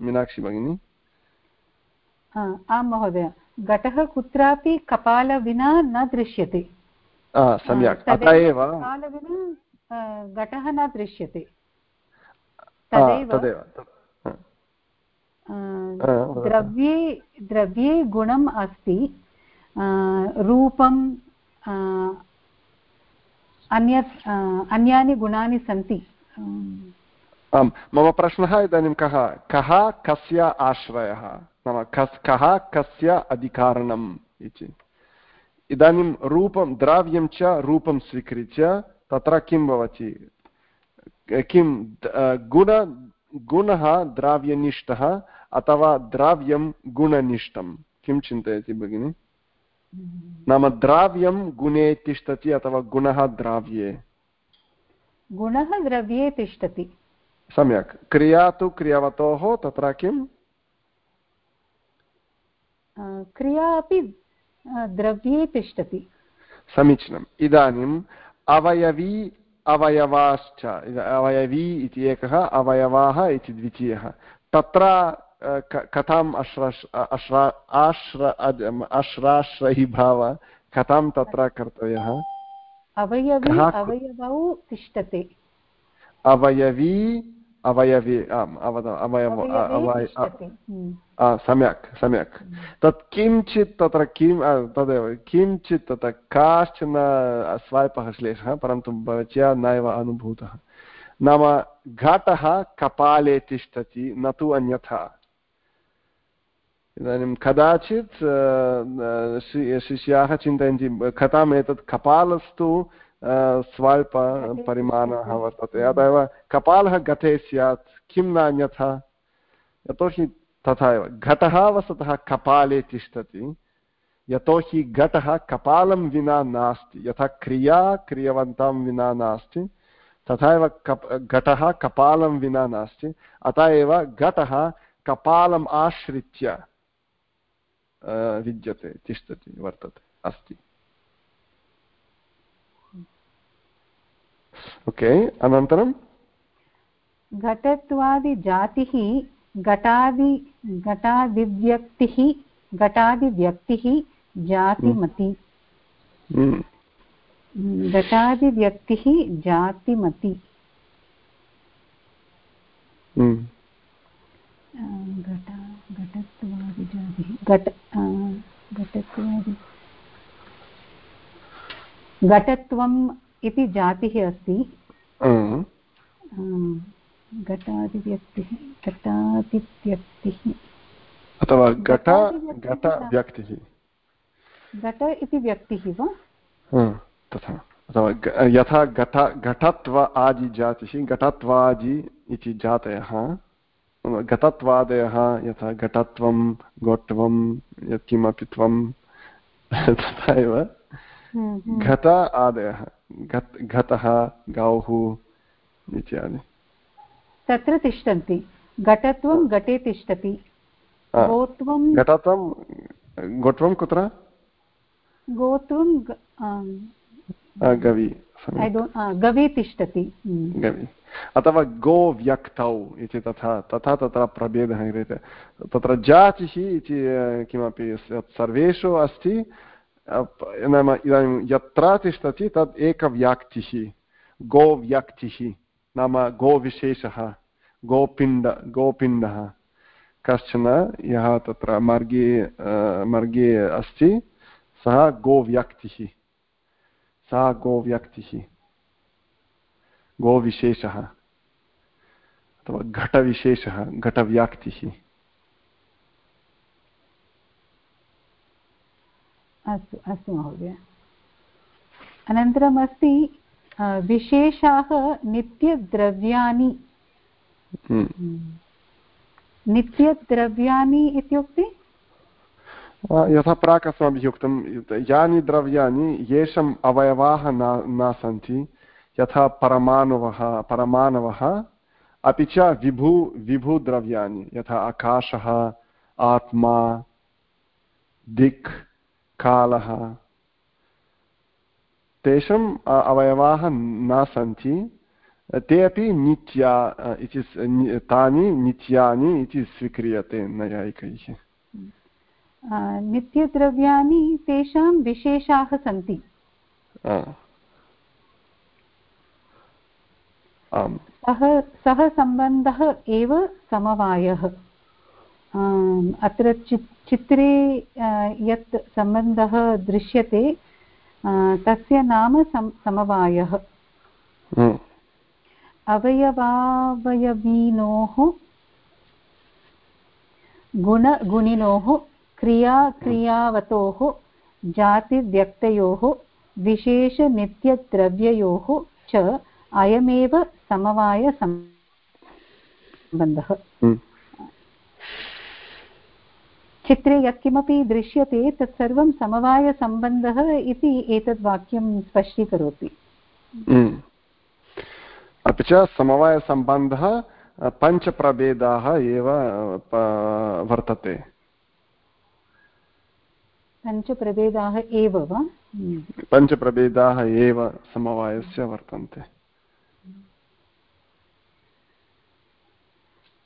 मीनाक्षी भगिनी? आं महोदय। घटः कुत्रापि कपाल विना न दृश्यते। सम्यक्। अत एव घटः न दृश्यते। द्रव्ये द्रव्ये गुणम् अस्ति। रूपं अन्यानि गुणानि सन्ति। मम प्रश्नः इदानीं कः? कः कस्य आश्रयः? नाम कस्, कः कस्य अधिकारणम् इति। इदानीं रूपं, द्रव्यं च रूपं स्वीकृत्य तत्र किं भवति? किं गुण, गुणः द्राव्यनिष्ठः अथवा द्राव्यं गुणनिष्ठं? किं चिन्तयति भगिनि? नाम द्राव्यं गुणे तिष्ठति अथवा गुणः द्राव्ये। गुणः द्रव्ये तिष्ठति। सम्यक्। क्रिया तु क्रियावतोः तत्र किम् क्रिया अपि द्रव्ये तिष्ठति। समीचीनम्। इदानीम् अवयवी अवयवाश्च अवयवी इति एकः अवयवाः इति द्वितीयः। तत्र कथाम् अश्राश् अश्रा आश्र अश्राश्रयीभाव कथां तत्र कर्तव्यः अवयवी अवयवौ तिष्ठते अवयवी अवयवी आम् अवद अवयव सम्यक् सम्यक् तत् किञ्चित् तत्र किं तदेव किञ्चित् तत्र काश्चन स्वाल्पः क्लेशः परन्तु भवत्या नैव अनुभूतः नाम घटः कपाले तिष्ठति न तु अन्यथा इदानीं कदाचित् शिष्याः चिन्तयन्ति कथाम् एतत् कपालस्तु स्वल्पपरिमाणः वर्तते। अतः एव कपालः घटे स्यात्, किं न अन्यथा? यतोहि तथा एव। घटः वस्तुतः कपाले तिष्ठति। यतोहि घटः कपालं विना नास्ति। यथा क्रिया क्रियवन्तां विना नास्ति, तथा एव कप्, घटः कपालं विना नास्ति। अतः एव घटः कपालम् आश्रित्य। विद्यते तिष्ठति वर्तते अस्ति। ओके अनन्तरं? घटत्वादिजातिः घटादि घटादिव्यक्तिः घटादिव्यक्तिः जातिमति। हम्म। घटादिव्यक्तिः जातिमति। हम्म। घटत्वादिजातिः घट घटत्वादि। घटत्वं इति जातिः अस्ति। घटादिव्यक्तिः घटादिव्यक्तिः। अथवा घट घटव्यक्तिः घट इति व्यक्तिः। वा? तथा। अथवा यथा घट घटत्व आदिजातिः घटत्वादि इति जातयः। घटत्वादयः यथा घटत्वं गोट्वं यत्किमपि त्वं तथा एव। हम्म। घट आदयः घटः गौः इत्यादि। तत्र तिष्ठन्ति। घटत्वं घटे तिष्ठति। गोत्वं घटत्वं गोत्वं कुत्र? गोत्वं गवि। गवे तिष्ठति। हम्म। गवि। अथवा गोव्यक्तौ इति तथा तथा तत्र प्रभेदः क्रियते तत्र जातिः इति किमपि सर्वेषु अस्ति नाम इदानीं यत्र तिष्ठति तद् एकव्याक्तिः गोव्यक्तिः नाम गोविशेषः गोपिण्ड गोपिण्डः कश्चन यः तत्र मार्गे मार्गे अस्ति सः गोव्यक्तिः सः गोव्यक्तिः गोविशेषः अथवा घटविशेषः घटव्याक्तिः अस्तु अस्तु महोदय अनन्तरम् अस्ति विशेषाः नित्यद्रव्याणि। हम्म। नित्यद्रव्याणि इत्युक्ते यथा प्राक् अस्माभिः उक्तं यानि द्रव्याणि येषाम् अवयवाः न न सन्ति यथा परमाणवः परमाणवः अपि च विभु विभुद्रव्याणि यथा आकाशः आत्मा दिक् कालः तेषाम् अवयवाः न सन्ति ते अपि नित्या इति तानि नित्यानि इति स्वीक्रियते नैयायिकैः नित्यद्रव्याणि तेषां विशेषाः सन्ति। सः सः सम्बन्धः एव समवायः। अत्र चित् चित्रे यत् सम्बन्धः दृश्यते तस्य नाम सम समवायः। अवयवावयवीनोः गुणगुणिनोः क्रियाक्रियावतोः जातिव्यक्तयोः विशेषनित्यद्रव्ययोः च अयमेव समवायसम्बन्धः चित्रे यत्किमपि दृश्यते तत्सर्वं समवायसम्बन्धः इति एतद् वाक्यं स्पष्टीकरोति। हम्म। अपि च समवायसम्बन्धः पञ्चप्रभेदाः एव वर्तते। पञ्चप्रभेदाः एव वा। पञ्चप्रभेदाः एव समवायस्य वर्तन्ते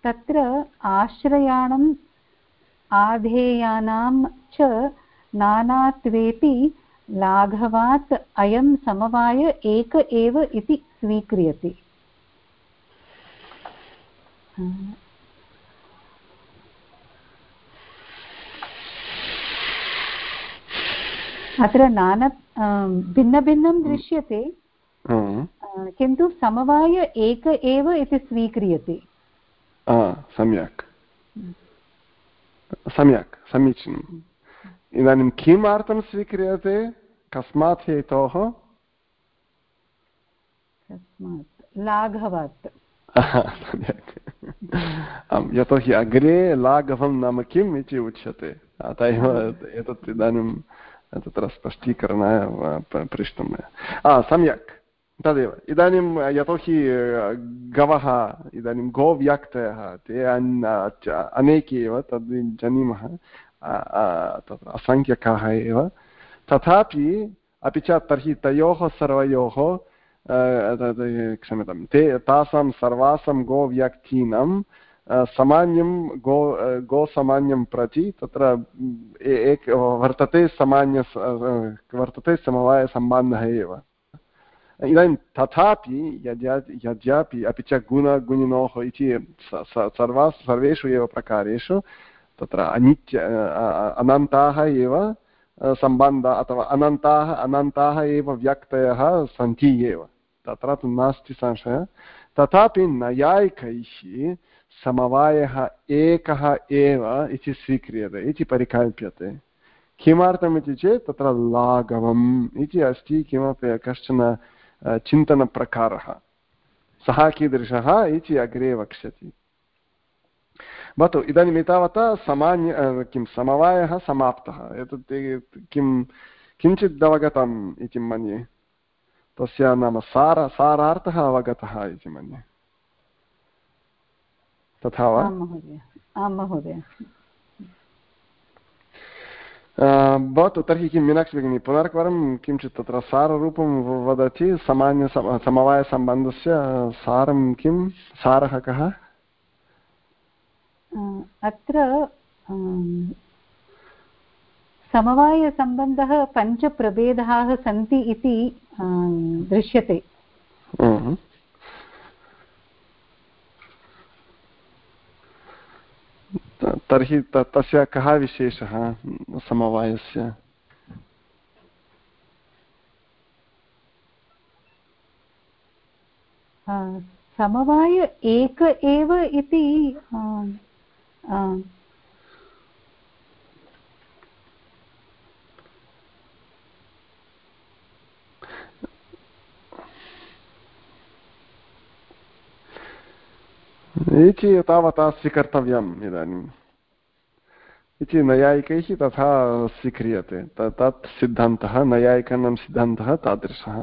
तत्र आश्रयाणं आधेयानां च नानात्वेपि लाघवात् अयं समवाय एक एव इति स्वीक्रियते अत्र नाना भिन्नभिन्नं दृश्यते किन्तु समवाय एक एव इति स्वीक्रियते। सम्यक्। सम्यक् समीचीनम्। इदानीं किमर्थं स्वीक्रियते? कस्मात् हेतोः? लाघवात्। सम्यक्। आम् यतोहि अग्रे लाघवं नाम किम् इति उच्यते। अत एव एतत् इदानीं तत्र स्पष्टीकरणाय पृष्टं मया सम्यक् तदेव इदानीं यतोहि गवः इदानीं गोव्यक्तयः ते अनेके एव तद् जानीमः तत्र असङ्ख्यकाः एव तथापि अपि च तर्हि तयोः सर्वयोः क्षम्यतां ते तासां सर्वासां गोव्यक्तीनां सामान्यं गो गोसामान्यं प्रति तत्र एक वर्तते सामान्य वर्तते समवायसम्बन्धः एव। इदानीं तथापि यद्या, यद्यापि अपि च गुणगुणिनोः इति सर्वा सर्वेषु एव प्रकारेषु तत्र अनित्य अनन्ताः एव सम्बन्ध अथवा अनन्ताः अनन्ताः एव व्यक्तयः सन्ति एव। तत्र तु नास्ति संशयः। तथापि नैयायिकैः समवायः एकः एव इति स्वीक्रियते, इति परिकल्प्यते। किमर्थमिति चेत् तत्र लाघवम् इति अस्ति, किमपि कश्चन चिन्तनप्रकारः। सः कीदृशः इति अग्रे वक्ष्यति। भवतु, इदानीम् एतावता सामान्य किं समवायः समाप्तः। एतत् किं, किञ्चित् अवगतम् इति मन्ये। तस्य नाम सार, सारार्थः अवगतः इति मन्ये। तथा वा? आं महोदय। भवतु तर्हि किं मीनाक्षी भगिनी पुनरेकवारं किञ्चित् तत्र साररूपं वदति सामान्य समवायसम्बन्धस्य सारं किं? सारः कः? अत्र समवायसम्बन्धः पञ्चप्रभेदाः सन्ति इति दृश्यते। तर्हि तस्य कः विशेषः समवायस्य? समवाय एक एव इति इति तावता स्वीकर्तव्यम् इदानीम्। इति नैयायिकैः तथा स्वीक्रियते। तत् सिद्धान्तः नैयायिकानां सिद्धान्तः तादृशः।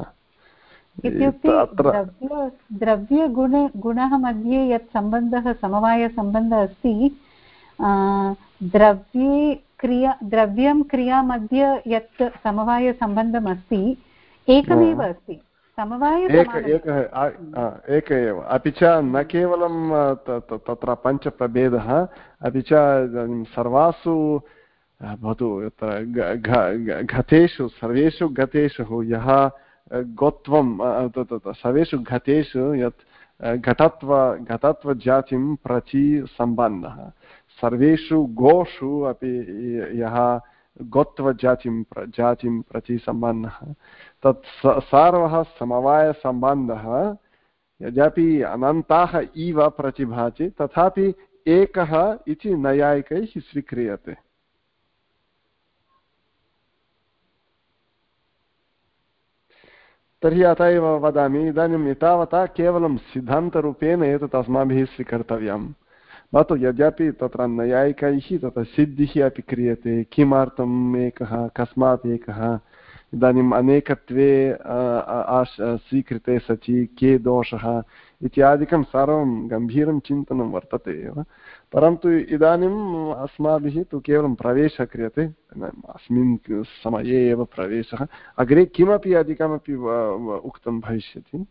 द्रव्यगुण गुणः मध्ये यत् सम्बन्धः समवायसम्बन्धः अस्ति द्रव्ये क्रिया द्रव्यं क्रिया मध्ये यत् समवायसम्बन्धम् अस्ति एकमेव अस्ति। एक एव। अपि च न केवलं तत्र पञ्चप्रभेदः अपि च सर्वासु भवतु घतेषु सर्वेषु गतेषु यः गोत्वं सर्वेषु घतेषु यत् घटत्व घटत्वजातिं प्रति सम्बन्धः सर्वेषु गोषु अपि यः गोत्वजातिं जातिं प्रति सम्बन्धः तत् सर्वः समवायसम्बन्धः, यद्यपि अनन्ताः इव प्रतिभाति, तथापि एकः इति नैयायिकैः स्वीक्रियते। तर्हि अत एव वदामि, इदानीम् एतावता केवलं सिद्धान्तरूपेण एतत् अस्माभिः स्वीकर्तव्यं भवतु यद्यपि तत्र नैयायिकैः, तत्र सिद्धिः अपि क्रियते, किमर्थम् एकः, कस्मात् एकः इदानीम् अनेकत्वे स्वीकृते सचि, के दोषः इत्यादिकं सर्वं गम्भीरं चिन्तनं वर्तते एव। परन्तु इदानीम् अस्माभिः तु केवलं प्रवेशः क्रियते, अस्मिन् समये एव प्रवेशः। अग्रे किमपि अधिकमपि उक्तं भविष्यति।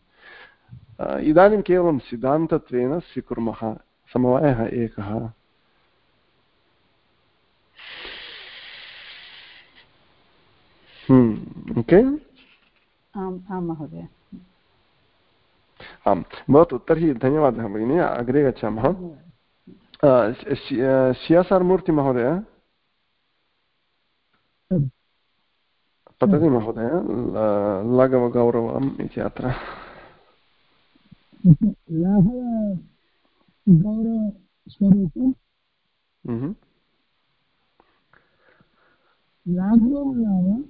इदानीं केवलं सिद्धान्तत्वेन स्वीकुर्मः समवायः एकः। ओके आम् आं महोदय। आम् भवतु तर्हि धन्यवादः भगिनि अग्रे गच्छामः। सियासार् मूर्तिमहोदय पतति महोदय लघवगौरवम् इति अत्र। गौरवस्वरूपं। लाघवं नाम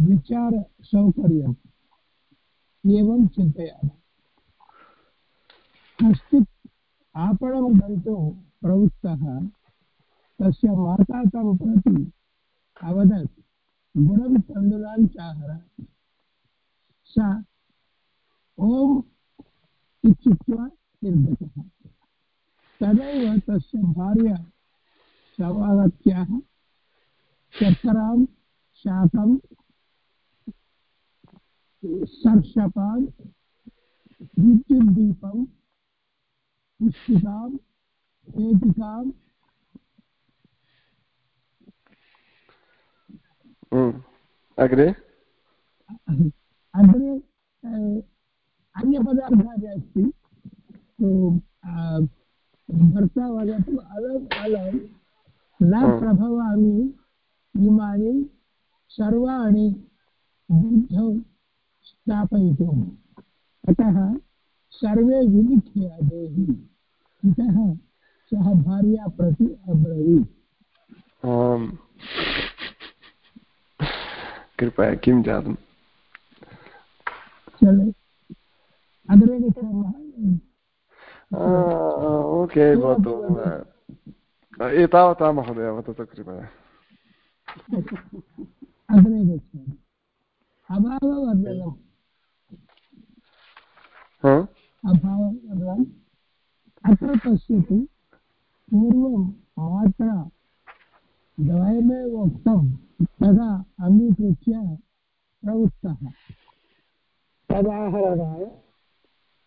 विचारसौकर्यम् एवं चिन्तयामः कश्चित् आपणं गन्तुं प्रवृत्तः, तस्य माता तं प्रति अवदत् गुणं तण्डुलान् चाहर। सा ॐ इत्युक्त्वा निर्गतः तदैव तस्य भार्या समागत्याः शर्करां शाकं सर्षपान् विद्युद्दीपं पुष्पिकां पेटिकाम् अग्रे? अग्रे अन्यपदार्थः अस्ति। भर्ता वदतु अलम् अलं न प्रभवामि इमानि सर्वाणि बुद्धौ स्थापयितुम्। अतः सर्वे विलिख्य देहि। इतः सः भार्या प्रति अब्रवीत्। कृपया किं जातम्? ओके भवतु एतावता महोदय वदतु कृपया। अग्रे गच्छामि अभाववर्धनम् अभाववर्धनम् अत्र पश्यतु पूर्वं मात्रा द्वयमेव उक्तं तदा अङ्गीकृत्य प्रवृत्तः। तदाहरणाय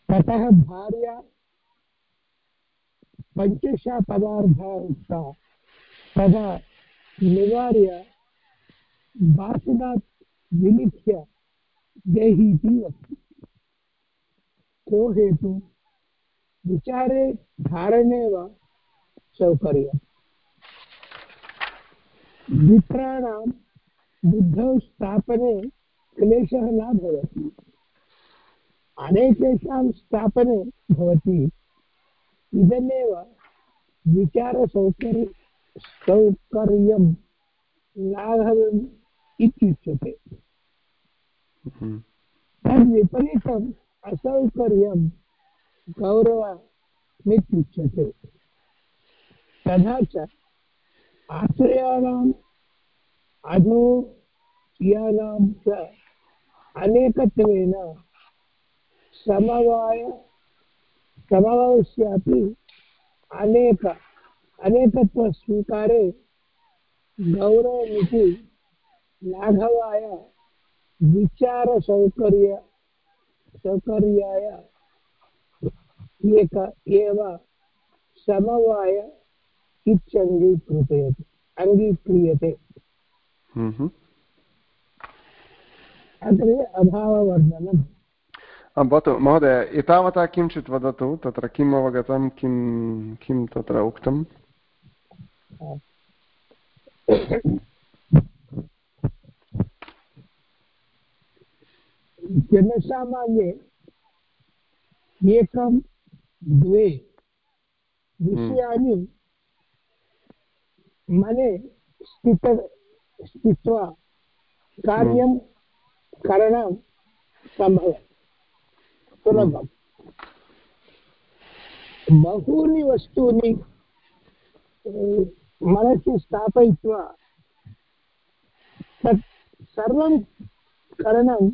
ततः भार्या पञ्चशा पदार्थाः उक्ता। तदा निवार्य भाषणात् विलिख्य देहि इति वक्ति को हेतु विचारे धारणे वा सौकर्यम् मित्राणां बुद्धौ स्थापने क्लेशः न भवति। अनेकेषां स्थापने भवति। इदमेव विचारसौकर्य सौकर्यं लाघवम् इत्युच्यते। हम्म। असौकर्यं गौरवमित्युच्यते तथा च आश्रयाणाम् अधोयानां च अनेकत्वेन समवाय समवायस्यापि अनेक अनेकत्वस्वीकारे गौरवमिति लाघवाय विचारसौकर्य सौकर्याय। एक एव समवाय इत्यङ्गीकृते अङ्गीक्रियते हम्म। अग्रे अभाववर्धनम्। भवतु महोदय एतावता किञ्चित् वदतु तत्र किम् अवगतं किं किं तत्र उक्तम्? जनसामान्ये एकं द्वे विषयानि मने स्थित स्थित्वा कार्यं करणं सम्भवति। सुलभम्। बहूनि वस्तूनि मनसि स्थापयित्वा तत् सर्वं करणं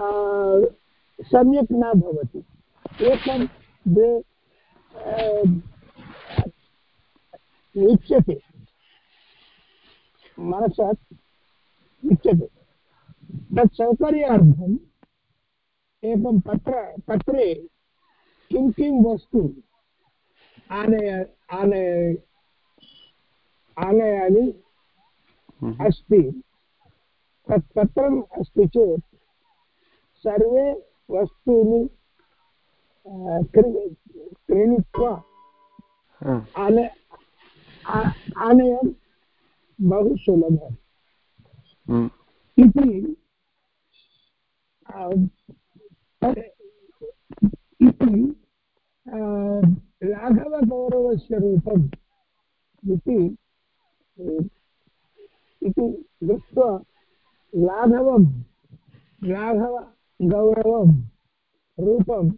सम्यक् न भवति। एकं द्वे उच्यते। मनसात् उच्यते। तत् सौकर्यार्थम् एकं पत्र पत्रे किं किं वस्तु आनय आनय आनयानि हम्म। अस्ति। तत् पत्रम् अस्ति चेत् सर्वे वस्तूनि क्रीणित्वा आनय आनयं बहु सुलभम् हम्म। इति इति लाघवगौरवस्य रूपम् इति इति दृष्ट्वा लाघवं लाघवगौरवं रूपं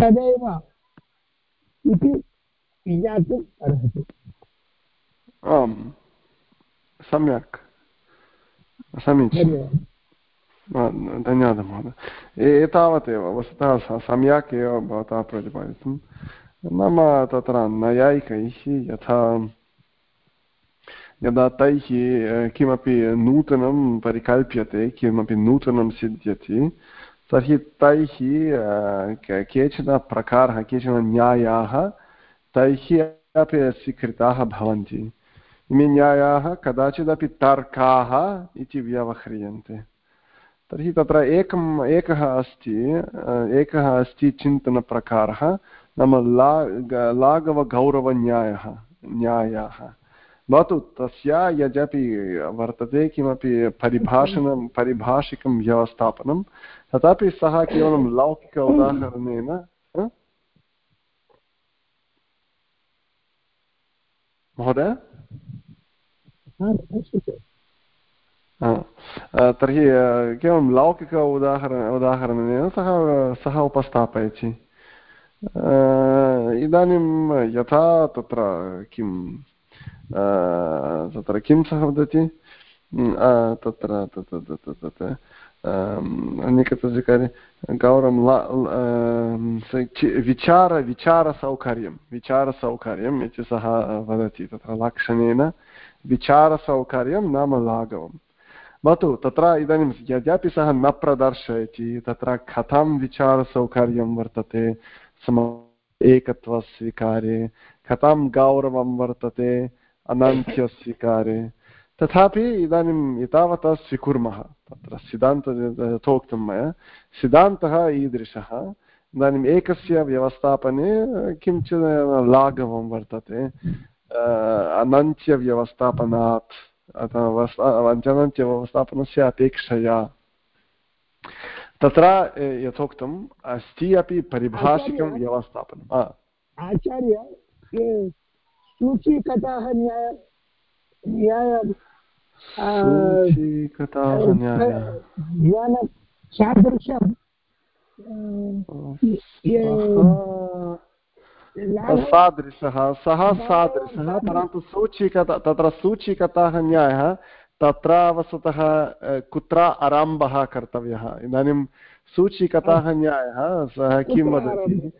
तदेव इति ज्ञातुम् अर्हति। आम् सम्यक्। समीचीनं धन्यवादः। महोदय। एतावदेव वस्तुतः सम्यक् एव भवता प्रतिपादितं नाम तत्र नैयायिकैः यथा यदा तैः किमपि नूतनं परिकल्प्यते, किमपि नूतनं सिद्ध्यति, तर्हि तैः केचन प्रकारः, केचन न्यायाः तैः अपि स्वीकृताः भवन्ति। इमे न्यायाः कदाचिदपि तर्काः इति व्यवह्रियन्ते। तर्हि तत्र एकम्, एकः अस्ति एकः अस्ति चिन्तनप्रकारः। नाम ला लाघवगौरवन्यायः न्यायाः भवतु तस्या यदपि वर्तते किमपि परिभाषणं परिभाषिकं व्यवस्थापनं तथापि सः केवलं लौकिक उदाहरणेन महोदय तर्हि केवलं लौकिक उदाहरण उदाहरणेन सः सः उपस्थापयति इदानीं यथा तत्र किं तत्र किं सः वदति तत्र तत्र अन्यकतकार्य गौरवं विचार विचारसौकर्यं विचारसौकर्यम् इति सः वदति तत्र लक्षणेन विचारसौकर्यं नाम लाघवं भवतु तत्र इदानीं यद्यपि सः न प्रदर्शयति तत्र कथं विचारसौकर्यं वर्तते सम एकत्वस्वीकारे कथं गौरवं वर्तते, अनन्त्यस्वीकारे। तथापि इदानीम् एतावता स्वीकुर्मः तत्र सिद्धान्त, यथोक्तं मया, सिद्धान्तः ईदृशः। इदानीम् एकस्य व्यवस्थापने किञ्चित् लाघवं वर्तते। अनन्त्यव्यवस्थापनात्, अथवा अनन्त्यव्यवस्थापनस्य अपेक्षया। तत्र यथोक्तम् अस्ति अपि परिभाषिकं व्यवस्थापनम् आचार्य सूचीकथाः न्याय न्याय ज्ञानसादृशं सादृशः सः सादृशः परन्तु सूचिकता तत्र सूचिकताः न्यायः तत्र वस्तुतः कुत्र आरम्भः कर्तव्यः? इदानीं सूचिकताः न्यायः सः किं वदति?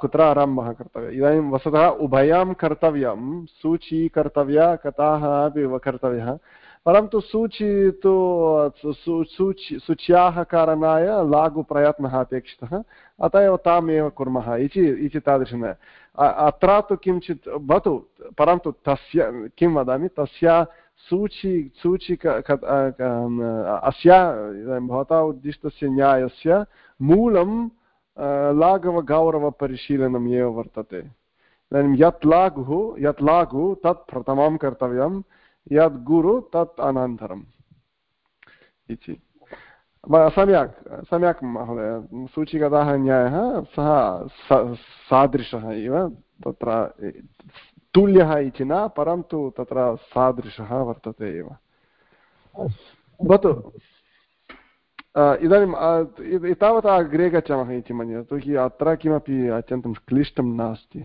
कुत्र आरम्भः कर्तव्यः? इदानीं वस्तुतः उभयं कर्तव्यं सूची कर्तव्या कथाः अपि कर्तव्यः। परन्तु सूची तु सूचि सूच्याः कारणाय लाघुप्रयत्नः अपेक्षितः। अतः एव तामेव कुर्मः इति इति तादृशम् अत्र तु किञ्चित् भवतु परन्तु तस्य किं वदामि? तस्य सूची सूचिक अस्य भवता उद्दिष्टस्य न्यायस्य मूलं लाघवगौरवपरिशीलनम् एव वर्तते इदानीं यत् लाघुः यत् लाघु तत् प्रथमं कर्तव्यं यद् गुरु तत् अनन्तरम् इति सम्यक् सम्यक् महोदय सूचिगतः न्यायः सः सादृशः एव तत्र तुल्यः इति न परन्तु तत्र सादृशः वर्तते एव भवतु इदानीम् एतावता अग्रे गच्छामः इति मन्ये यतोहि अत्र किमपि अत्यन्तं क्लिष्टं नास्ति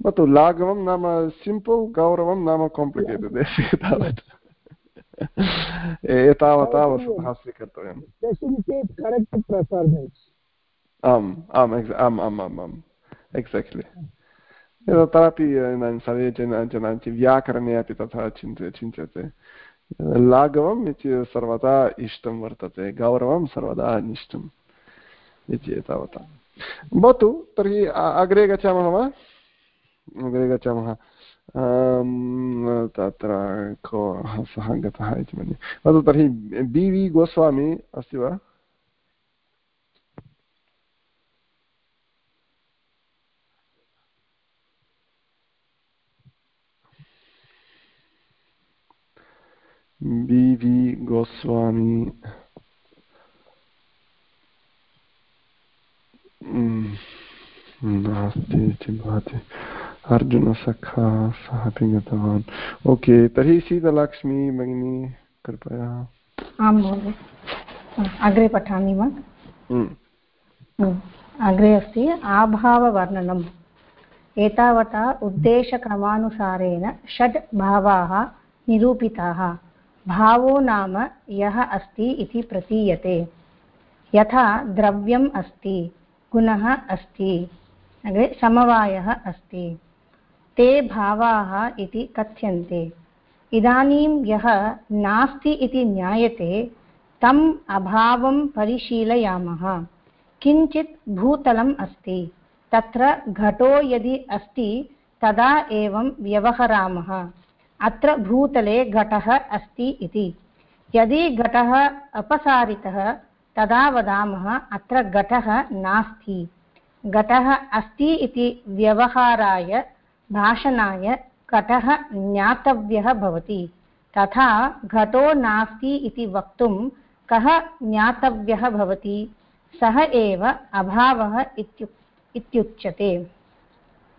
भवतु लाघवं नाम सिम्पल् गौरवं नाम काम्प्लिकेटेड् एतावत् एतावता वस्तुतः स्वीकर्तव्यम् आम् आम् आम् आम् आम् आम् एक्साक्ट्लि तत्रापि इदानीं सर्वे जनाः जनाः व्याकरणे अपि तथा चिन्त्य चिन्त्यते लाघवम् इति सर्वदा इष्टं वर्तते गौरवं सर्वदा अनिष्टम् इति एतावता भवतु तर्हि अग्रे गच्छामः वा अग्रे गच्छामः तत्र को सः गतः इति मन्ये वदतु तर्हि बि वि गोस्वामी अस्ति वा बि वि गोस्वामी नास्ति इति भाति अर्जुनसखा सः अपि गतवान् ओके तर्हि शीतलक्ष्मी भगिनी कृपया आं महोदय अग्रे पठामि वा अग्रे अस्ति आभाववर्णनम् एतावता उद्देशक्रमानुसारेण षड् भावाः निरूपिताः भावो नाम यः अस्ति इति प्रतीयते। यथा द्रव्यम् अस्ति, गुणः अस्ति समवायः अस्ति। ते भावाः इति कथ्यन्ते। इदानीं यः नास्ति इति ज्ञायते, तम् अभावं परिशीलयामः। किञ्चित् भूतलम् अस्ति, तत्र घटो यदि अस्ति, तदा एवं व्यवहरामः। अत्र भूतले घटः अस्ति इति। यदि घटः अपसारितः तदा वदामः अत्र घटः नास्ति। घटः अस्ति इति व्यवहाराय भाषणाय घटः ज्ञातव्यः भवति। तथा घटो नास्ति इति वक्तुं कः ज्ञातव्यः भवति? सः एव अभावः इत्युच्यते।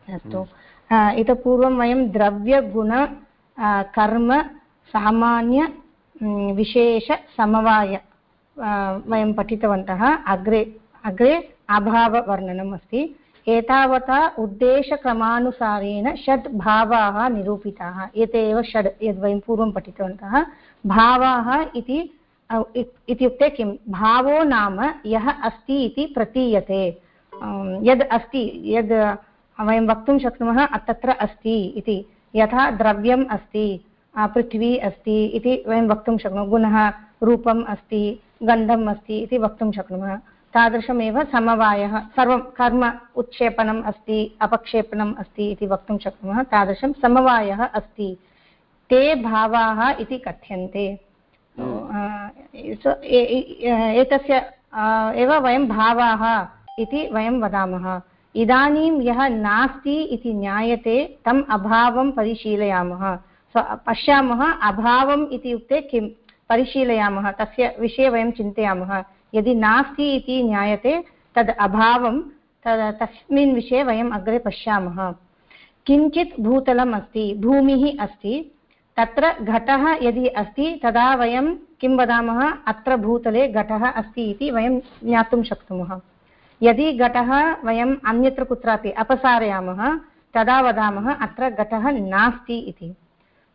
अस्तु। इतः पूर्वं वयं द्रव्यगुण कर्म सामान्य विशेषसमवाय वयं पठितवन्तः अग्रे अग्रे अभाववर्णनम् अस्ति एतावता उद्देशक्रमानुसारेण षड् भावाः निरूपिताः एते एव षड् यद् वयं पूर्वं पठितवन्तः भावाः इति इत्युक्ते किं भावो नाम यः अस्ति इति प्रतीयते यद् अस्ति यद् वयं वक्तुं शक्नुमः तत्र अस्ति इति यथा द्रव्यम् अस्ति पृथ्वी अस्ति इति वयं वक्तुं शक्नुमः। गुणः रूपम् अस्ति गन्धम् अस्ति इति वक्तुं शक्नुमः। तादृशमेव समवायः। सर्वं कर्म उत्क्षेपणम् अस्ति अपक्षेपणम् अस्ति इति वक्तुं शक्नुमः। तादृशं समवायः अस्ति। ते भावाः इति कथ्यन्ते। एतस्य एव वयं भावाः इति वयं वदामः। इदानीं यः नास्ति इति ज्ञायते, तम् अभावं परिशीलयामः। पश्यामः, अभावम् इत्युक्ते किं परिशीलयामः। तस्य विषये वयं चिन्तयामः। यदि नास्ति इति ज्ञायते, तद् अभावं, तद् तस्मिन् विषये वयम् अग्रे पश्यामः। किञ्चित् भूतलम् अस्ति, भूमिः अस्ति, तत्र घटः यदि अस्ति, तदा वयं किं वदामः? अत्र भूतले घटः अस्ति इति वयं ज्ञातुं शक्नुमः। यदि घटः वयम् अन्यत्र कुत्रापि अपसारयामः, तदा वदामः अत्र घटः नास्ति इति।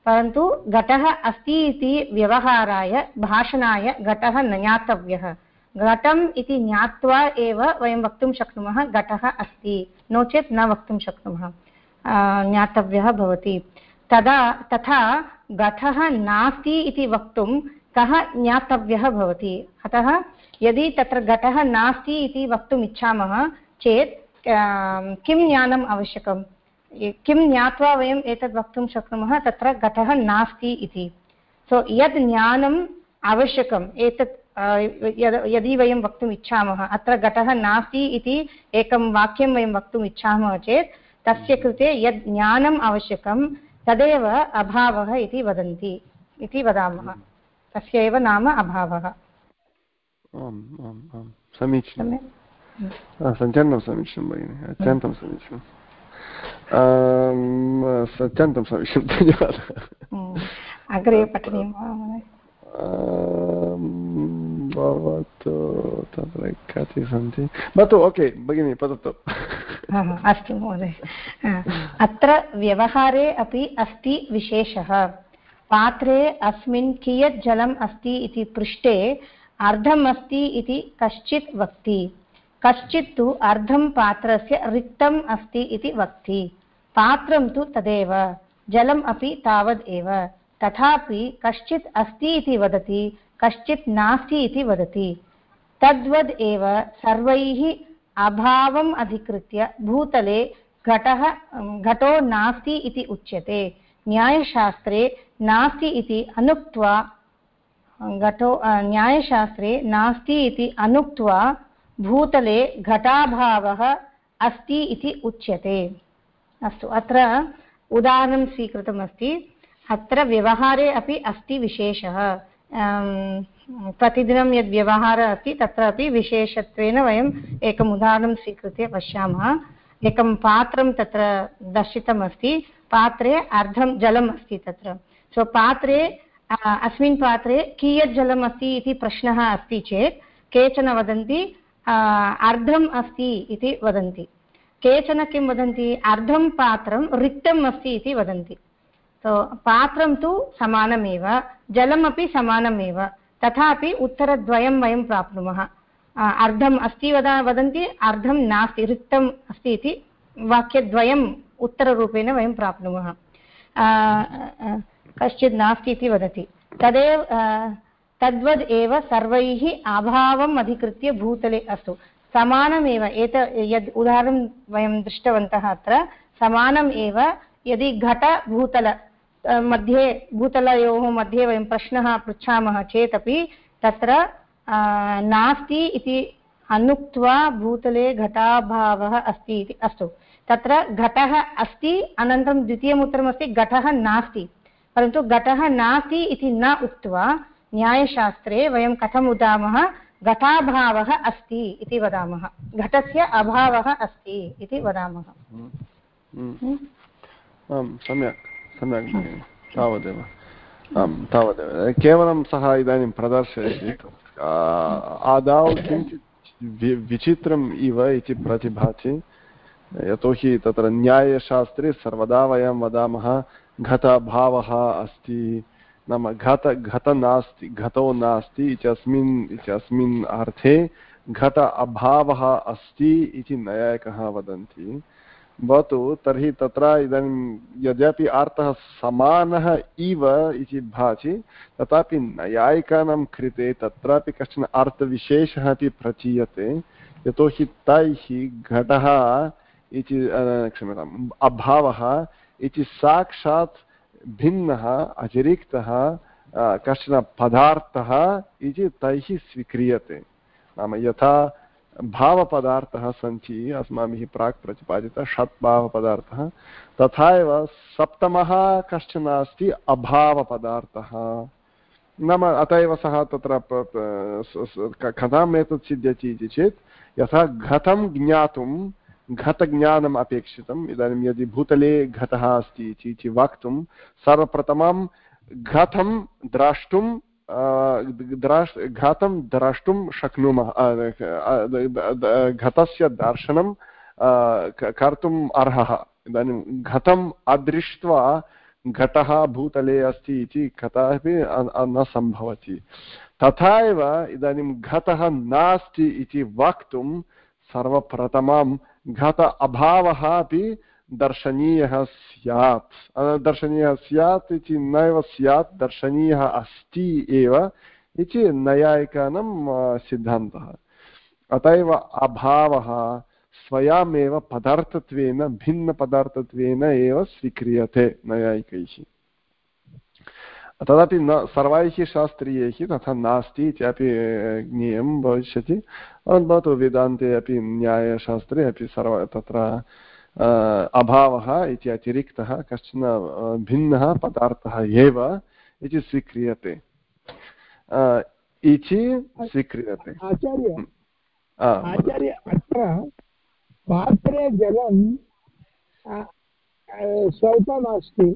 परन्तु घटः अस्ति इति व्यवहाराय, भाषणाय घटः न ज्ञातव्यः। घटम् इति ज्ञात्वा एव वयं वक्तुं शक्नुमः, घटः अस्ति। नो चेत् न वक्तुं शक्नुमः। ज्ञातव्यः भवति। तदा, तथा घटः नास्ति इति वक्तुं कः ज्ञातव्यः भवति? अतः यदि तत्र घटः नास्ति इति वक्तुम् इच्छामः चेत् किं ज्ञानम् आवश्यकं? किं ज्ञात्वा वयम् एतद् वक्तुं शक्नुमः, तत्र घटः नास्ति इति। सो यद् ज्ञानम् आवश्यकम् एतत् यदि वयं वक्तुम् इच्छामः अत्र घटः नास्ति इति एकं वाक्यं वयं वक्तुम् इच्छामः चेत्, तस्य कृते यद् ज्ञानम् आवश्यकं तदेव अभावः इति वदन्ति, इति वदामः। तस्य एव नाम अभावः। समीचीनं। सञ्चलनं समीचीनं भगिनि अत्यन्तं समीचीनम् अत्यन्तं समीचीनं धन्यवादः। अग्रे पठनीयं वा भवतु तत्र कति सन्ति भवतु ओके भगिनि वदतु अस्तु महोदय। अत्र व्यवहारे अपि अस्ति विशेषः। पात्रे अस्मिन् कियत् जलम् अस्ति इति पृष्टे अर्धम् अस्ति इति कश्चित् वक्ति। कश्चित् तु अर्धं पात्रस्य रिक्तम् अस्ति वक्ति। पात्रं तु तदेव, जलम् अपि तावद् एव। तथापि कश्चित् अस्ति इति वदति, कश्चित् नास्ति इति वदति। भूतले घटः, घटो नास्ति इति उच्यते। न्यायशास्त्रे नास्ति इति अनुक्त्वा घटो न्यायशास्त्रे नास्ति इति अनुक्त्वा भूतले घटाभावः अस्ति इति उच्यते। अस्तु, अत्र उदाहरणं स्वीकृतमस्ति। अत्र व्यवहारे अपि अस्ति विशेषः। प्रतिदिनं यद् व्यवहारः अस्ति, तत्र अपि विशेषत्वेन वयम् एकम् उदाहरणं स्वीकृत्य पश्यामः। एकं पात्रं तत्र दर्शितमस्ति। पात्रे अर्धं जलम् अस्ति तत्र। सो पात्रे अस्मिन् पात्रे कियत् जलम् अस्ति इति प्रश्नः अस्ति चेत् केचन वदन्ति अर्धम् अस्ति इति वदन्ति। केचन किं वदन्ति? अर्धं पात्रं रिक्तम् अस्ति इति वदन्ति। तो पात्रं तु समानमेव जलमपि समानमेव। तथापि उत्तरद्वयं वयं प्राप्नुमः। अर्धम् अस्ति वदा, वदन्ति, अर्धं नास्ति, रिक्तम् अस्ति इति वाक्यद्वयम् उत्तररूपेण वयं प्राप्नुमः। कश्चित् नास्ति इति वदति। तदेव तद्वद् एव सर्वैः अभावम् अधिकृत्य भूतले अस्तु। समानमेव, एत, यद् उदाहरणं वयं दृष्टवन्तः अत्र, समानम् एव, यदि घटभूतल मध्ये, भूतलयोः मध्ये वयं प्रश्नः पृच्छामः चेदपि तत्र नास्ति इति अनुक्त्वा भूतले घटाभावः अस्ति इति अस्तु। तत्र घटः अस्ति, अनन्तरं द्वितीयम् उत्तरमस्ति घटः नास्ति। परन्तु घटः नास्ति इति न उक्त्वा न्यायशास्त्रे वयं कथं वदामः घटाभावः अस्ति इति वदामः। घटस्य अभावः अस्ति इति वदामः। हम्म। हम्म। आं सम्यक् सम्यक्, तावदेव। आं तावदेव। केवलं सः इदानीं प्रदर्शयति। आदौ किञ्चित् विचित्रम् इव इति प्रतिभाति। यतोहि तत्र न्यायशास्त्रे सर्वदा वयं वदामः घटभावः अस्ति। नाम घट घट नास्ति घटो नास्ति इत्यस्मिन् इत्यस्मिन् अर्थे घट अभावः अस्ति इति नैयायिकः वदन्ति। भवतु तर्हि तत्र इदानीं यद्यपि अर्थः समानः इव इति भाति, तथापि नैयायिकानां कृते तत्रापि कश्चन अर्थविशेषः अपि प्रचीयते। यतोहि तैः घटः इति क्षम्यताम्, अभावः इति साक्षात् भिन्नः, अतिरिक्तः कश्चन पदार्थः इति तैः स्वीक्रियते। नाम यथा भावपदार्थः सन्ति, अस्माभिः प्राक् प्रतिपादितः षट् भावपदार्थः तथा एव सप्तमः कश्चन अस्ति, अभावपदार्थः। नाम अत एव सः तत्र कथाम् एतत् सिद्ध्यति इति चेत्, यथा घटं ज्ञातुं घटज्ञानम् अपेक्षितम्। इदानीं यदि भूतले घटः अस्ति इति वक्तुं सर्वप्रथमं घटं द्रष्टुं द्राष्, घातं द्रष्टुं शक्नुमः। घटस्य दर्शनं कर्तुम् अर्हः। इदानीं घटम् अदृष्ट्वा घटः भूतले अस्ति इति कदापि न सम्भवति। तथा एव इदानीं घटः नास्ति इति वक्तुं सर्वप्रथमं घट अभावः अपि दर्शनीयः स्यात्। दर्शनीयः स्यात् इति नैव स्यात्, दर्शनीयः अस्ति एव इति नैयायिकानां सिद्धान्तः। अत एव अभावः स्वयमेव पदार्थत्वेन, भिन्नपदार्थत्वेन एव स्वीक्रियते नैयायिकैः। तदपि न सर्वैः शास्त्रीयैः तथा नास्ति इत्यपि ज्ञेयं भविष्यति भवतु वेदान्ते अपि न्यायशास्त्रे अपि सर्व तत्र अभावः इति अतिरिक्तः कश्चन भिन्नः पदार्थः एव इति स्वीक्रियते इति स्वीक्रियते आचार्य आचार्य अत्र पात्रे जलं स्वल्पमस्ति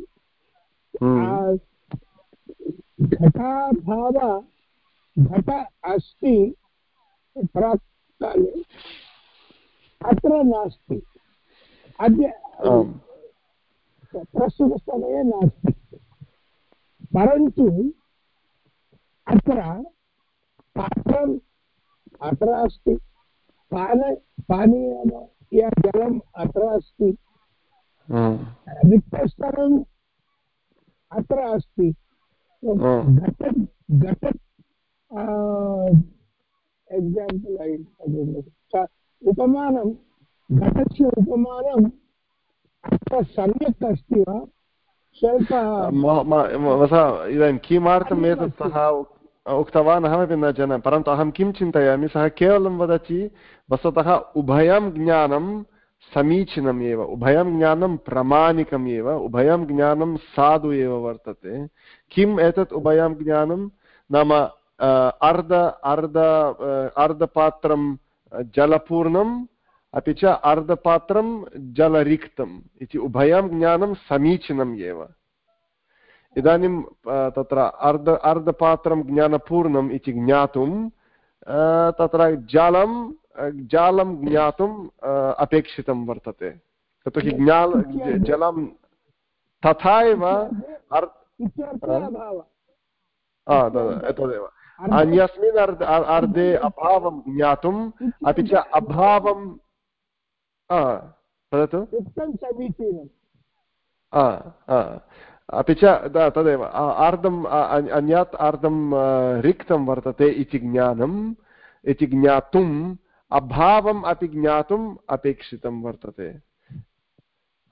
घटाभाव घट अस्ति प्राक्काले अत्र नास्ति। अद्य प्रस्तुतसमये नास्ति। परन्तु अत्र पात्रम् अत्र अस्ति। पान पानीय जलम् अत्र अस्ति। रिक्तस्थलम् अत्र अस्ति। घट घट एक्साम्पल् उपमानं घटस्य उपमानम् अत्र सम्यक् अस्ति वा? स्वल्प इदानीं किमर्थम् एतत् सः उक्तवान् अहमपि न जानामि परन्तु अहं किं चिन्तयामि? सः केवलं वदति वस्तुतः उभयं ज्ञानं समीचीनम् एव उभयं ज्ञानं प्रामाणिकम् एव उभयं ज्ञानं साधु एव वर्तते। किम् एतत् उभयं ज्ञानं? नाम अर्ध अर्ध अर्धपात्रं जलपूर्णं अपि च अर्धपात्रं जलरिक्तम् इति उभयं ज्ञानं समीचीनम् एव। इदानीं तत्र अर्ध, अर्धपात्रं ज्ञानपूर्णम् इति ज्ञातुं तत्र जलं जालं ज्ञातुम् अपेक्षितं वर्तते। यतोहि ज्ञाल जलं तथा एव तदेव अन्यस्मिन् अर्धे अभावं ज्ञातुम् अपि च अभावं वदतु। अपि च तदेव। आर्धम् अन्यत् आर्धं रिक्तं वर्तते इति ज्ञानम् इति ज्ञातुम् अभावम् अपि ज्ञातुम् अपेक्षितं वर्तते।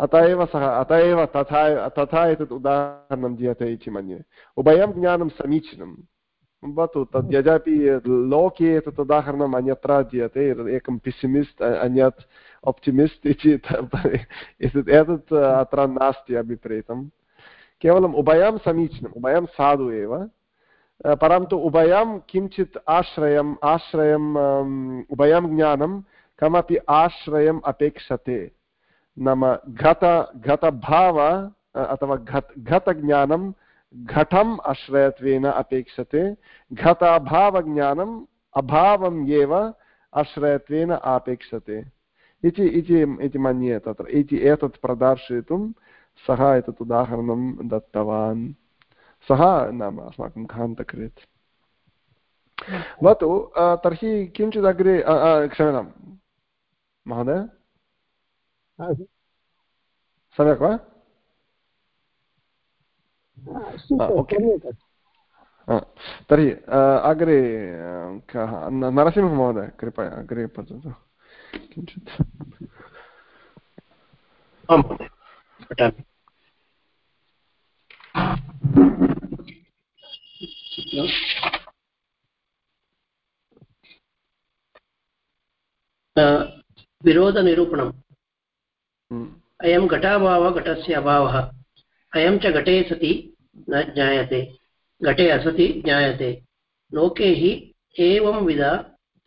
अत एव सः, अत एव तथा तथा एतत् उदाहरणं दीयते इति मन्ये। उभयं ज्ञानं समीचीनं भवतु तद् यद्यपि लोके एतत् उदाहरणम् अन्यत्र दीयते, एकं पिसिमिस्ट् अन्यत् आप्टिमिस्ट् इति एतत् एतत् अत्र नास्ति अभिप्रेतं केवलम् उभयं समीचीनम्, उभयं साधु एव। परन्तु उभयं किञ्चित् आश्रयम् आश्रयम् उभयं ज्ञानं कमपि आश्रयम् अपेक्षते नाम घट घटभाव अथवा घट घटज्ञानं घटम् आश्रयत्वेन अपेक्षते घटाभावज्ञानम् अभावम् एव आश्रयत्वेन अपेक्षते इति इति मन्ये तत्र इति एतत् प्रदर्शयितुं सः एतत् उदाहरणं दत्तवान् सः नाम अस्माकं कान्तकृत् भवतु तर्हि किञ्चित् अग्रे क्षम्यतां। महोदय? सम्यक् वा? तर्हि अग्रे कः नरसिंहमहोदय कृपया अग्रे पठतु किञ्चित्। पठामि। विरोधनिरूपणम् हम्म। अयं घटाभावः घटस्य अभावः अयं च घटे सति न ज्ञायते घटे असति ज्ञायते लोके हि एवंविधा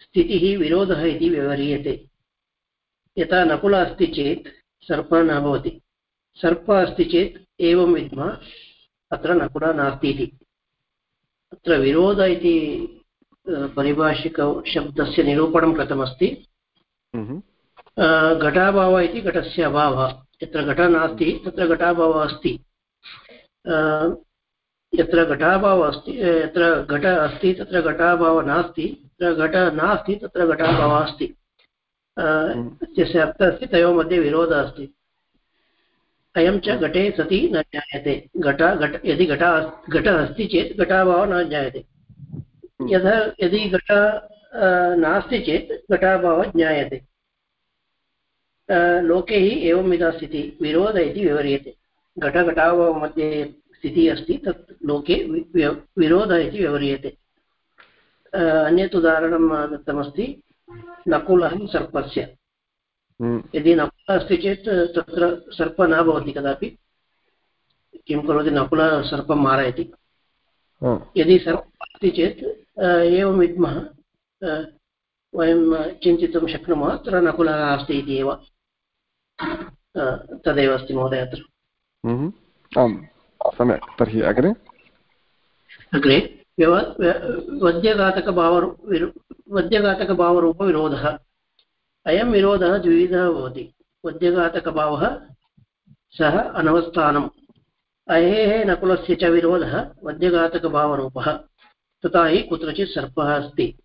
स्थितिः विरोधः इति व्यवह्रियते यथा नकुल अस्ति चेत् सर्पः न भवति सर्पः अस्ति चेत् एवं विद्मः अत्र नकुलः नास्ति इति अत्र विरोध इति परिभाषिकशब्दस्य निरूपणं कृतमस्ति। हम्म। घटाभावः इति घटस्य अभावः। यत्र घटः नास्ति तत्र घटाभावः अस्ति। यत्र घटाभावः अस्ति यत्र घट अस्ति तत्र घटाभावः नास्ति। यत्र घट नास्ति तत्र घटाभावः अस्ति। इत्यस्य अर्थः अस्ति तयोः मध्ये विरोधः अस्ति। अयं च घटे सति न ज्ञायते। घट घट यदि घट घटः अस्ति चेत् घटाभावः न ज्ञायते। यदा यदि घट नास्ति चेत् घटाभावः ज्ञायते। लोके हि एवंविधा स्थितिः विरोध इति व्यवह्रियते घटघटाभावमध्ये स्थितिः अस्ति तत् लोके विरोध इति व्यवह्रियते अन्यत् उदाहरणं दत्तमस्ति नकुलः सर्पस्य। हम्म। यदि नकुलः अस्ति चेत् तत्र सर्पः न भवति कदापि। किं करोति नकुलः सर्पं मारयति। यदि सर्पः अस्ति चेत् एवं विद्मः वयं चिन्तितुं शक्नुमः अत्र नकुलः अस्ति इति एव। तदेव अस्ति महोदय अत्र। हम्म। आम् सम्यक्। तर्हि अग्रे? अग्रे वद्यघातकभाव वद्यघातकभावरूपविरोधः। अयं विरोधः द्विविधः भवति। वद्यघातकभावः सः अनवस्थानम्। अहेः नकुलस्य च विरोधः वद्यघातकभावरूपः तथा हि कुत्रचित् सर्पः अस्ति।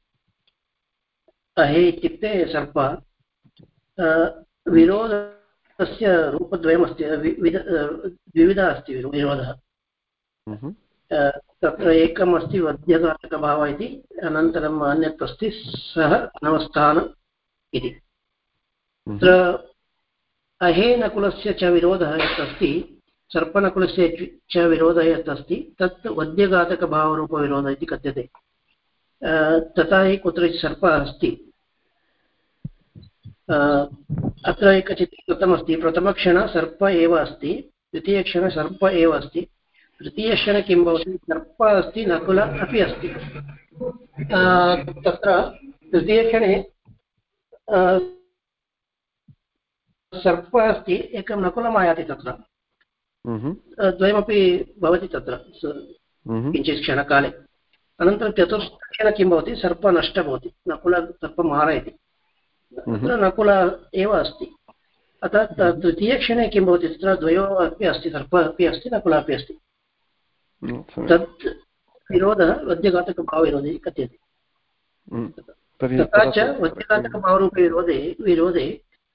अहे इत्युक्ते सर्पः विरोधस्य रूपद्वयमस्ति द्विविधः अस्ति विरोधः। हम्म। तत्र एकम् अस्ति वध्यघातकभावः इति अनन्तरम् अन्यत् अस्ति सः अनवस्थानम् इति। तत्र अहे नकुलस्य च विरोधः यत् अस्ति सर्पनकुलस्य च विरोधः यत् अस्ति तत् वद्यघातकभावरूपविरोधः इति कथ्यते। तथा हि कुत्रचित् सर्पः अस्ति। अत्र एकचित्रं कृतमस्ति प्रथमक्षण सर्प एव अस्ति, द्वितीयक्षण सर्प एव अस्ति। तृतीयक्षणे किं भवति? सर्प अस्ति, नकुल अपि अस्ति। तत्र तृतीयक्षणे सर्पः अस्ति एकं नकुलम् आयाति तत्र। द्वयमपि भवति तत्र किञ्चित् क्षणकाले। अनन्तरं चतुर्थक्षणे किं भवति? सर्पः नष्टः भवति नकुल सर्पं मारयति तत्र नकुल एव अस्ति। अतः तृतीयक्षणे किं भवति? तत्र द्वयोः अपि अस्ति सर्पः अपि अस्ति नकुलः अपि अस्ति। तत् विरोधः वद्यघातकभावविरोधे कथ्यते। तथा च वद्यघातकभावरूपे विरोधे विरोधे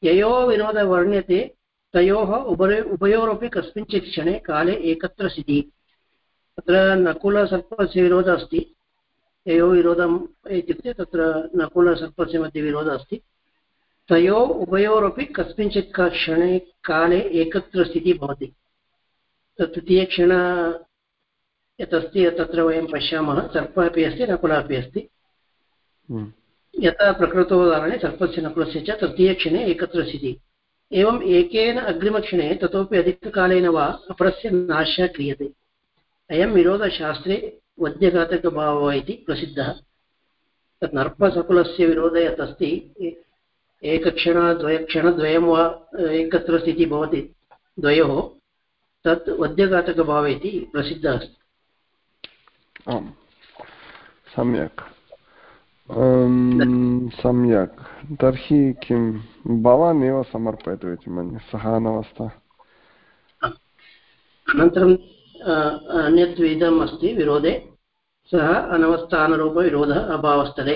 ययोः विरोधः वर्ण्यते, तयोः उभय उभयोरपि कस्मिंश्चित् क्षणे काले एकत्र स्थितिः तत्र नकुलसर्पस्य विरोधः अस्ति। ययोः विरोधम् इत्युक्ते तत्र नकुलसर्पस्य मध्ये विरोधः अस्ति। तयोः उभयोरपि कस्मिंश्चित् क्षणे काले एकत्र स्थितिः भवति। तृतीयक्षण यत् अस्ति तत्र वयं पश्यामः। सर्पः अपि अस्ति, नकुलः अपि अस्ति। हम्म। यथा प्रकृतोदाहरणे सर्पस्य नकुलस्य च तृतीयक्षणे एकत्र स्थितिः। एवम् एकेन अग्रिमक्षणे ततोपि अधिककालेन वा अपरस्य नाशः क्रियते। अयं विरोधशास्त्रे वद्यघातकभावः इति प्रसिद्धः। तत् नर्पसकुलस्य विरोधः यत् अस्ति एकक्षणद्वय क्षणद्वयं वा, एकत्र स्थितिः भवति, द्वयोः, तत् वद्यघातकभावे इति प्रसिद्धः अस्ति। आम्। सम्यक्। सम्यक् तर्हि किं भवान् एव समर्पयतु इति मन्ये सहानवस्था अनन्तरं अन्यत् विधम् अस्ति विरोधे सः अनवस्थानरूपविरोधः अभावस्थले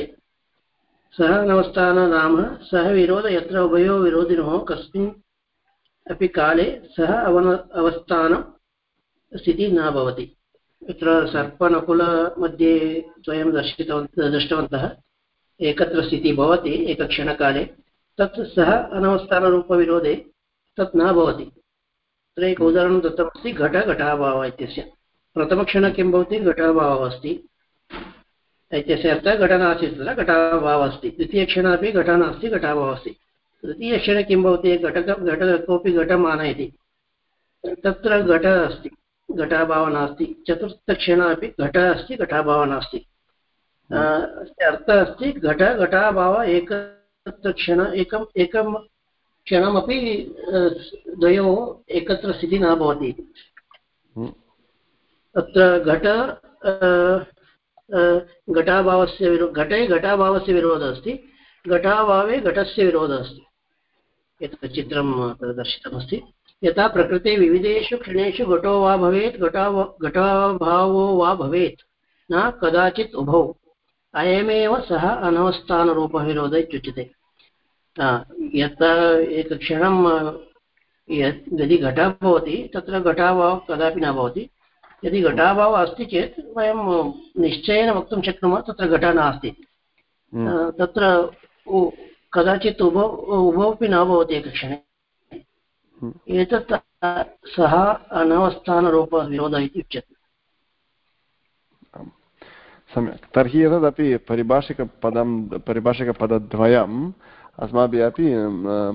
सः अनवस्थान नाम सः विरोध यत्र उभयो विरोधिनः कस्मिन् अपि काले सः अवन अवस्थानं स्थितिः न भवति यत्र सर्पनकुलमध्ये स्वयं दर्शितवन्तः दृष्टवन्तः। एकत्र स्थितिः भवति एकक्षणकाले। तत् सः अनवस्थानरूपविरोधे तत् न भवति। तत्र एक उदाहरणं दत्तमस्ति घटघटाभावः इत्यस्य। प्रथमक्षणे किं भवति? घटाभावः अस्ति। इत्यस्य अर्थः घट नास्ति तत्र घटाभावः अस्ति। द्वितीयक्षणे अपि घटः नास्ति घटाभावः अस्ति। तृतीयक्षणे किं भवति? घटक घट कोऽपि घटम् आनयति तत्र घटः अस्ति। घटाभावः नास्ति। चतुर्थक्षण अपि घटः अस्ति घटाभावः नास्ति। अस्य अर्थः अस्ति घट घटाभावः एकत्र क्षण एकम् एकं क्षणमपि द्वयोः एकत्र स्थितिः न भवति। तत्र घट घटाभावस्य विरो घटे घटाभावस्य विरोधः अस्ति घटाभावे घटस्य विरोधः अस्ति। एतत् चित्रं दर्शितमस्ति यथा प्रकृते विविधेषु क्षणेषु घटो वा भवेत् घटा घटाभावो वा भवेत् न कदाचित् उभौ। अयमेव सः अनवस्थानरूपविरोध इत्युच्यते। यथा एकक्षणं यदि घटः भवति तत्र घटाभावः कदापि न भवति। यदि घटाभावः अस्ति चेत् वयं निश्चयेन वक्तुं शक्नुमः तत्र घटः नास्ति। हम्म। तत्र कदाचित् उभौ उभौ अपि न भवति एकक्षणे। एतत् सः अनवस्थानरूपविरोधः इति उच्यते। सम्यक्। तर्हि एतदपि परिभाषिकपदं, परिभाषिकपदद्वयम् अस्माभिः अपि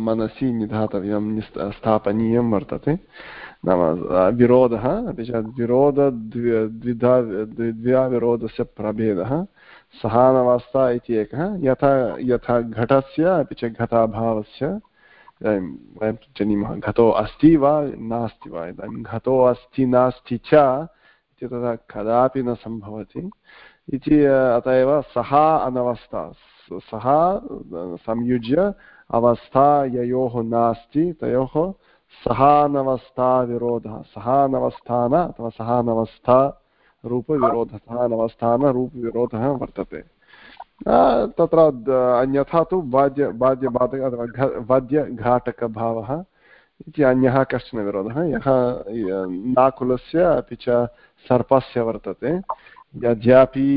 मनसि निधातव्यं स्थापनीयं वर्तते। नाम, विरोधः, अपि च विरोधद्विधा द्विधा विरोधस्य प्रभेदः, सहानवस्था इति एकः, यथा यथा घटस्य, अपि च घटाभावस्य वयं जानीमः घटो अस्ति वा नास्ति वा इदानीं घटो अस्ति नास्ति च इति तदा कदापि न सम्भवति इति अत एव सः अनवस्था सः संयुज्य अवस्था ययोः नास्ति तयोः सहानवस्थाविरोधः सहानवस्थान अथवा सहानवस्था रूपविरोधः सहानवस्थानरूपविरोधः वर्तते तत्र अन्यथा तु वाद्य वाद्यबाधक अथवा वाद्यघाटकभावः इति अन्यः कश्चन विरोधः। यः नाकुलस्य, अपि च सर्पस्य वर्तते। यद्यपि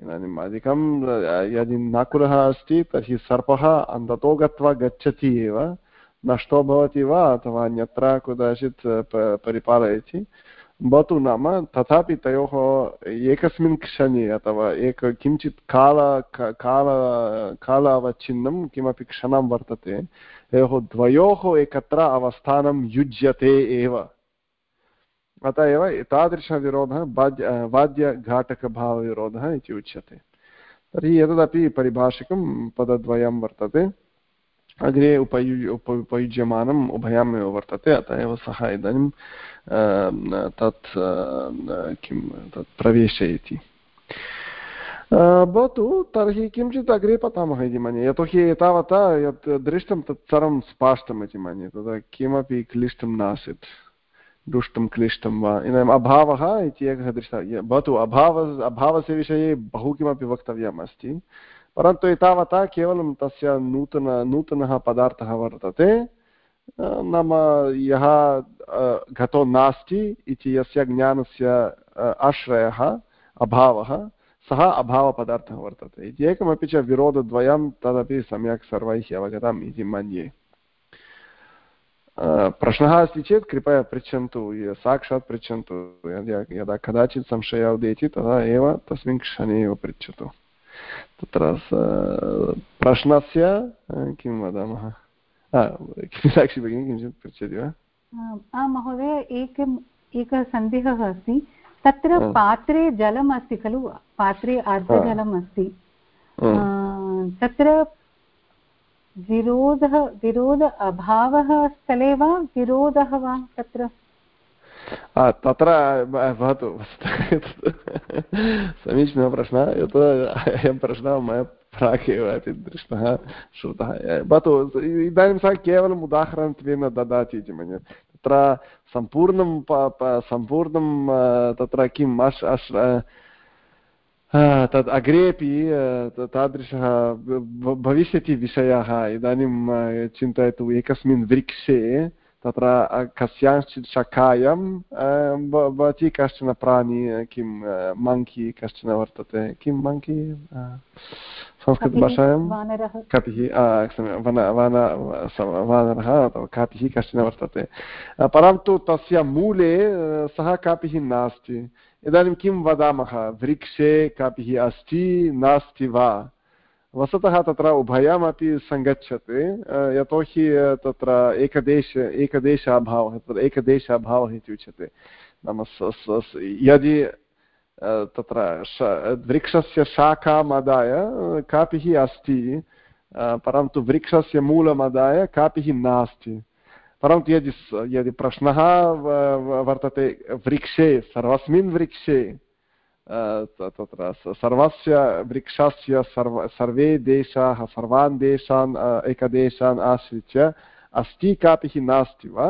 इदानीम् अधिकं, यदि नाकुलः अस्ति, तर्हि सर्पः अन्ततो गत्वा गच्छति एव। नष्टो भवति वा, अथवा अन्यत्र कुत्रचित् परिपालयति। भवतु नाम, तथापि तयोः एकस्मिन् क्षणे अथवा एक किञ्चित् काल काल, कालावच्छिन्नं किमपि क्षणं वर्तते, तयोः द्वयोः एकत्र अवस्थानं युज्यते एव। अत एव एतादृशविरोधः वाद्य वाद्यघाटकभावविरोधः इति उच्यते। तर्हि एतदपि परिभाषिकं पदद्वयं वर्तते। अग्रे उपयुज्य उप उपयुज्यमानम् उभयमेव वर्तते, अतः एव सः इदानीं तत् किं, तत् प्रवेशयति। भवतु, तर्हि किञ्चित् अग्रे पतामः इति मन्ये। यतोहि एतावता, यत् दृष्टं तत् सर्वं स्पष्टम् इति मन्ये। तदा किमपि क्लिष्टं नासीत्। दुष्टं क्लिष्टं वा, इदानीम् अभावः इति एकः दृष्टः भवतु, अभाव अभावस्य विषये बहु किमपि वक्तव्यम् अस्ति। परन्तु एतावता केवलं तस्य नूतन, नूतनः पदार्थः वर्तते। नाम यः घटो नास्ति इति यस्य ज्ञानस्य आश्रयः, अभावः, सः अभावपदार्थः वर्तते। इति एकमपि च विरोधद्वयं तदपि सम्यक् सर्वैः अवगतम् इति मन्ये। प्रश्नः अस्ति चेत् कृपया पृच्छन्तु साक्षात् पृच्छन्तु। यदा कदाचित् संशयः उदेति तदा एव तस्मिन् क्षणे एव पृच्छतु। तत्र प्रश्नस्य किं वदामः मीनाक्षी भगिनी किञ्चित् पृच्छति वा आं महोदय एकम् एकः सन्देहः अस्ति तत्र पात्रे जलम् अस्ति खलु पात्रे आर्द्रजलम् अस्ति तत्र विरोधः विरोध अभावः स्थले वा विरोधः वा तत्र तत्र भवतु समीचीनः प्रश्नः यत् अयं प्रश्नः मया प्राक् एव अपि दृष्टः श्रुतः भवतु इदानीं सः केवलम् उदाहरणत्वेन ददाति इति मन्ये तत्र सम्पूर्णं सम्पूर्णं तत्र किम् अश् अश् तद् अग्रेपि तादृशः भविष्यति विषयः इदानीं चिन्तयतु एकस्मिन् वृक्षे तत्र कस्याञ्चित् शाखायां भवति कश्चन प्राणी किं मङ्की कश्चन वर्तते किं मङ्की संस्कृतभाषायां? कपिः वानरः? अथवा कापिः कश्चन वर्तते। परन्तु तस्य मूले सः कापिः नास्ति। इदानीं किं वदामः? वृक्षे कापिः अस्ति नास्ति वा? वस्तुतः तत्र उभयमपि सङ्गच्छते यतोहि तत्र एकदेश एकदेश अभावः तत्र एकदेश अभावः इति उच्यते। नाम यदि तत्र वृक्षस्य शाखामादाय कापिः अस्ति परन्तु वृक्षस्य मूलमादाय कापिः नास्ति। परन्तु यदि यदि प्रश्नः वर्तते, वृक्षे, सर्वस्मिन् वृक्षे तत्र सर्वस्य वृक्षस्य सर्व, सर्वे देशाः, सर्वान् देशान् एकदेशान् आश्रित्य अस्ति कापिः नास्ति वा?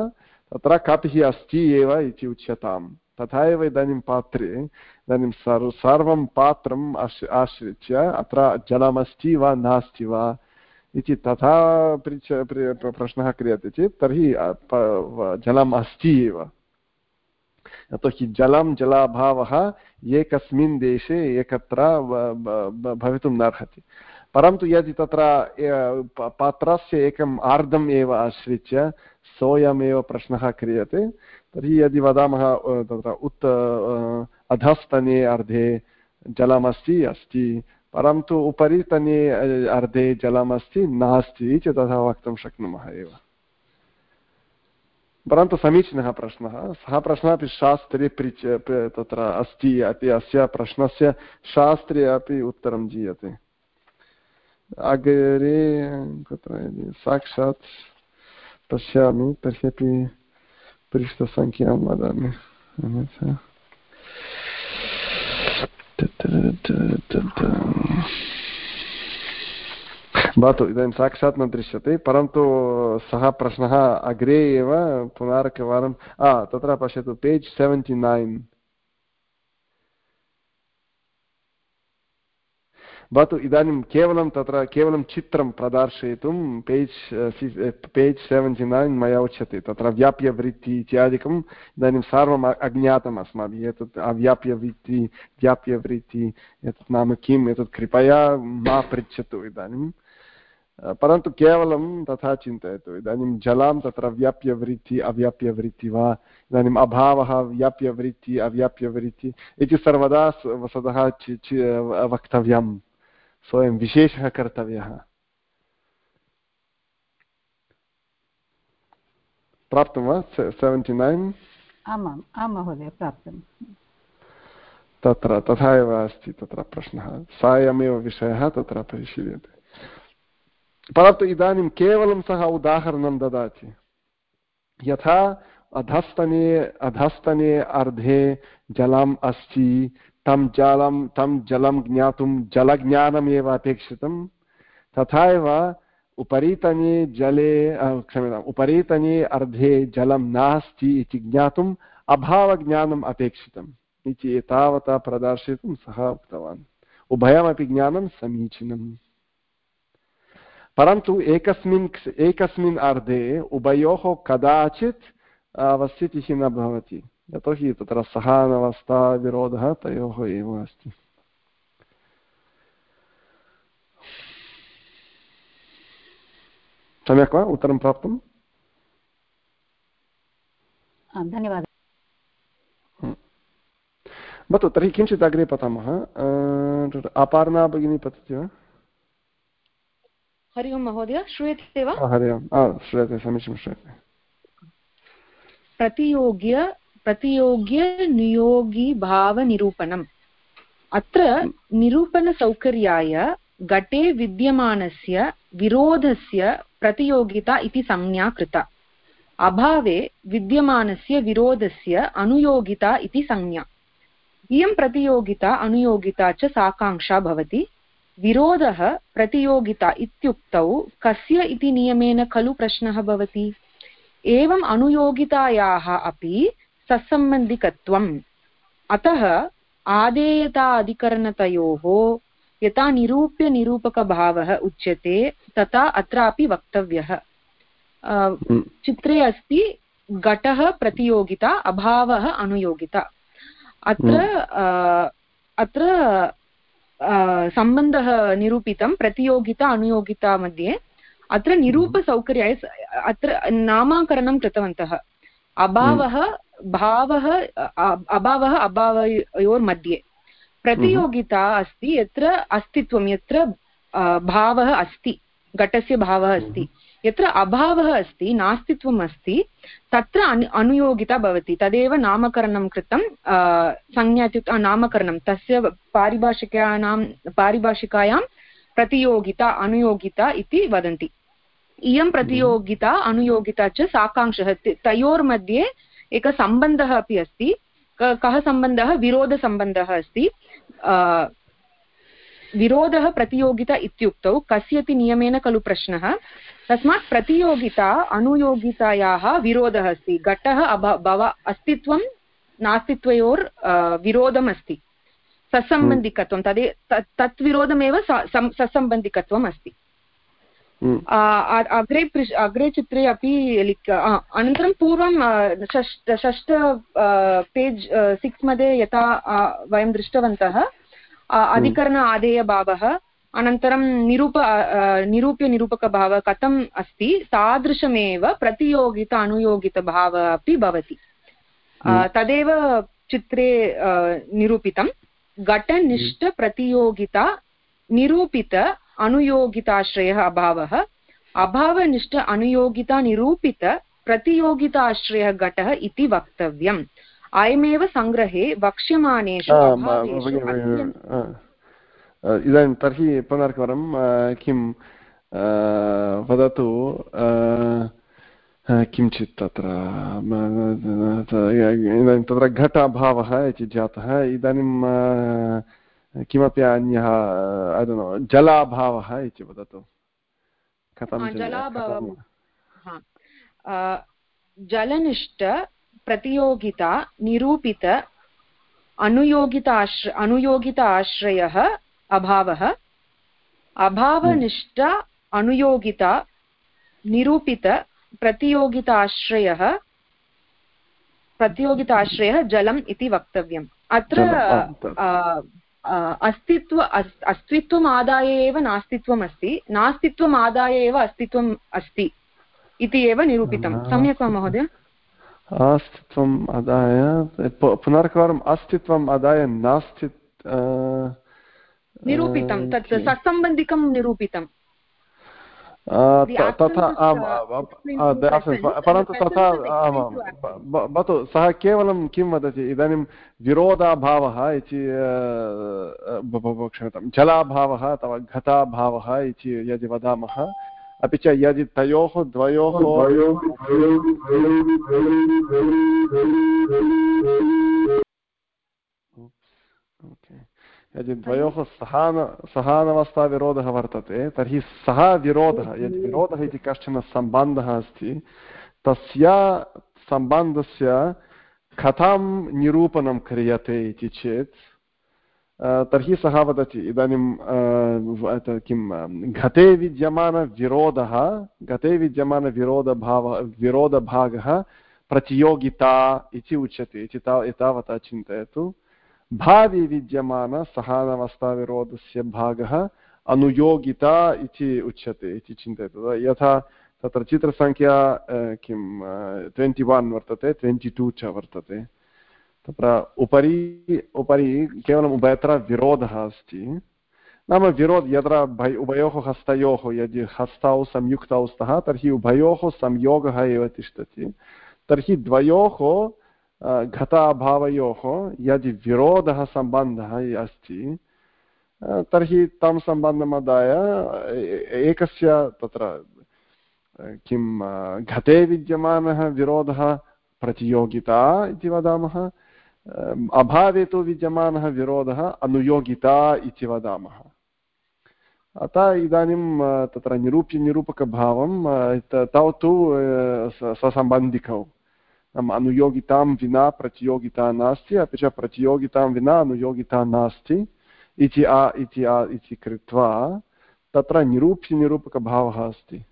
तत्र कापिः अस्ति एव इति उच्यताम्। तथा एव इदानीं पात्रे, इदानीं सर्व सर्वं पात्रम् आश्, आश्रित्य अत्र जलमस्ति वा नास्ति वा? इति तथा प्रश्नः क्रियते चेत् तर्हि जलम् अस्ति एव। यतोहि जलं जलाभावः एकस्मिन् देशे एकत्र भवितुं नार्हति। परन्तु यदि तत्र पात्रस्य एकम् आर्धम् एव आश्रित्य सोऽयमेव प्रश्नः क्रियते, तर्हि यदि वदामः तत्र उत् अधस्तने अर्धे जलमस्ति, अस्ति, परन्तु उपरितने अर्धे जलमस्ति, नास्ति इति तथा वक्तुं शक्नुमः एव। परन्तु समीचीनः प्रश्नः। सः प्रश्नः अपि शास्त्रे पृच्छ तत्र अस्ति अपि अस्य प्रश्नस्य शास्त्रे अपि उत्तरं दीयते अग्रे कुत्र साक्षात् पश्यामि, तर्हि पृष्ठसङ्ख्यां वदामि। भवतु इदानीं साक्षात् न दृश्यते परन्तु सः प्रश्नः अग्रे एव पुनरेकवारं तत्र पश्यतु पेज् सेवेण्टि नैन् भवतु इदानीं केवलं तत्र केवलं चित्रं प्रदर्शयितुं पेज् पेज् सेवेण्टि नैन् मया उच्यते तत्र व्याप्यवृत्ति इत्यादिकम् इदानीं सर्वम् अज्ञातम् अस्माभिः एतत् अव्याप्यवृत्ति व्याप्यवृत्ति एतत् नाम किम् एतत् कृपया मा पृच्छतु इदानीं परन्तु केवलं तथा चिन्तयतु। इदानीं जलं तत्र व्याप्यवृत्ति अव्याप्यवृत्ति वा? इदानीम् अभावः व्याप्यवृत्ति अव्याप्यवृत्ति इति सर्वदा वस्तुतः वक्तव्यं। सोऽयं विशेषः कर्तव्यः। प्राप्तं वा? Seventy nine? आमाम् आं महोदय प्राप्तं। तत्र तथा एव अस्ति तत्र प्रश्नः। सायमेव विषयः तत्र परिशील्यते। परन्तु इदानीं केवलं सः उदाहरणं ददाति। यथा अधस्तने अधस्तने अर्धे जलम् अस्ति, तं जलं तं जलं ज्ञातुं जलज्ञानमेव अपेक्षितं तथा एव उपरितने जले क्षम्यताम्, उपरितने अर्धे जलं नास्ति इति ज्ञातुम् अभावज्ञानम् अपेक्षितम् इति एतावता प्रदर्शयितुं सः उक्तवान्। उभयमपि ज्ञानं समीचीनम्। परन्तु एकस्मिन् एकस्मिन् अर्धे उभयोः कदाचित् अवस्थितिः न भवति यतोहि तत्र सहानवस्था विरोधः तयोः एव अस्ति सम्यक् वा उत्तरं प्राप्तं धन्यवादः भवतु तर्हि किञ्चित् अग्रे पठामः अपार्णा भगिनी पतति वा हरि ओं महोदय श्रूयते वा? हरि ओम् श्रूयते समीचीनं श्रूयते। प्रतियोग्य प्रतियोग्यनियोगिभावनिरूपणम् अत्र निरूपणसौकर्याय घटे विद्यमानस्य विरोधस्य प्रतियोगिता इति संज्ञा कृता। अभावे विद्यमानस्य विरोधस्य अनुयोगिता इति संज्ञा। इयं प्रतियोगिता अनुयोगिता च साकाङ्क्षा भवति। विरोधः प्रतियोगिता इत्युक्तौ कस्य इति नियमेन खलु प्रश्नः भवति? एवम् अनुयोगितायाः अपि सत्सम्बन्धिकत्वम् अतः आदेयता अधिकरणतयोः यथा निरूप्यनिरूपकभावः उच्यते तथा अत्रापि वक्तव्यः। हम्म। चित्रे अस्ति घटः प्रतियोगिता अभावः अनुयोगिता। अत्र अत्र सम्बन्धः निरूपितं प्रतियोगिता अनुयोगिता मध्ये। अत्र निरूपसौकर्याय अत्र नामाकरणं कृतवन्तः। अभावः भावः अभावः अभावयोर्मध्ये प्रतियोगिता अस्ति यत्र अस्तित्वं यत्र भावः अस्ति घटस्य भावः अस्ति। यत्र अभावः अस्ति, नास्तित्वम् अस्ति, तत्र अनु, अनुयोगिता भवति। तदेव नामकरणं कृतं संज्ञा इत्युक्ते नामकरणं। तस्य पारिभाषिकानां पारिभाषिकायां प्रतियोगिता, अनुयोगिता इति वदन्ति। इयं प्रतियोगिता, अनुयोगिता च साकाङ्क्षः तयोर्मध्ये एकः सम्बन्धः अपि अस्ति। कः सम्बन्धः? विरोधसम्बन्धः अस्ति। विरोधः प्रतियोगिता इत्युक्तौ कस्यपि नियमेन खलु प्रश्नः। तस्मात् प्रतियोगिता अनुयोगितायाः विरोधः अस्ति। घटः अभ भव अस्तित्वं नास्तित्वयोर् विरोधम् अस्ति। ससम्बन्धिकत्वं तदे तत् विरोधमेव ससम्बन्धिकत्वम् अस्ति। हम्म। अग्रे अग्रे चित्रे अपि लिख अनन्तरं पूर्वं षष्ट षष्ठ पेज् सिक्स् मध्ये यथा वयं दृष्टवन्तः। अधिकरण आदेयभावः अनन्तरं निरूप निरूप्यनिरूपकभावः कथम् अस्ति तादृशमेव प्रतियोगित अनुयोगितभावः अपि भवति। हम्म। तदेव चित्रे निरूपितं। घटनिष्ठप्रतियोगिता निरूपित अनुयोगिताश्रयः अभावः अभावनिष्ठ अनुयोगिता निरूपित प्रतियोगिताश्रयः घटः इति वक्तव्यम्। अयमेव सङ्ग्रहे वक्ष्यमाणेषु इदानीं तर्हि पुनर्कवारं किं वदतु किञ्चित् तत्र इदानीं तत्र घट अभावः इति जातः इदानीं किमपि अन्यः जलाभावः इति वदतु। कथं जलनिष्ठ प्रतियोगिता निरूपित अनुयोगित आश्र अनुयोगित अभावः। अभावनिष्ठ अनुयोगिता निरूपित प्रतियोगिताश्रयः प्रतियोगिताश्रयः जलम् इति वक्तव्यम्। अत्र अस्तित्व अस्तित्वम् आदाय एव नास्तित्वम् अस्ति। नास्तित्वम् आदाय एव अस्तित्वम् अस्ति इति एव निरूपितं। सम्यक् वा महोदय? अस्तित्वम् आदाय पुनर्कवारम् अस्तित्वम् आदाय नास्ति निरूपितं तत् सत्सम्बन्धिकं निरूपितं तथा परन्तु तथा आमां भवतु सः केवलं किं वदति इदानीं विरोधाभावः इति क्षम्यतां जलाभावः अथवा घटाभावः इति यदि वदामः अपि च यदि तयोः द्वयोः यदि द्वयोः सहान सहानवस्थाविरोधः वर्तते तर्हि सः विरोधः यदि विरोधः इति कश्चन सम्बन्धः अस्ति तस्य सम्बन्धस्य कथं निरूपणं क्रियते इति चेत् तर्हि सः वदति इदानीं किं घटे विद्यमानविरोधः घटे विद्यमानविरोधभावः विरोधभागः प्रतियोगिता इति उच्यते इति तावता चिन्तयतु भावि विद्यमानसहानवस्थाविरोधस्य भागः अनुयोगिता इति उच्यते इति चिन्तयतु यथा तत्र चित्रसङ्ख्या किं ट्वेण्टि वन् वर्तते ट्वेण्टि टु च वर्तते तत्र उपरि उपरि केवलम् उभयत्र विरोधः अस्ति। नाम विरोध, यत्र उभयोः हस्तयोः, यदि हस्तौ संयुक्तौ स्तः, तर्हि उभयोः संयोगः एव तिष्ठति। तर्हि द्वयोः घटाभावयोः, यदि विरोधः सम्बन्धः अस्ति तर्हि तं सम्बन्धमादाय एकस्य तत्र किं घटे विद्यमानः विरोधः प्रतियोगिता इति वदामः। अभावे तु विद्यमानः विरोधः अनुयोगिता इति वदामः अतः इदानीं तत्र निरूप्यनिरूपकभावं तौ तु ससम्बन्धिकौ नाम अनुयोगितां विना प्रतियोगिता नास्ति अपि च प्रतियोगितां विना अनुयोगिता नास्ति इति आ इति आ इति कृत्वा तत्र निरूप्यनिरूपकभावः अस्ति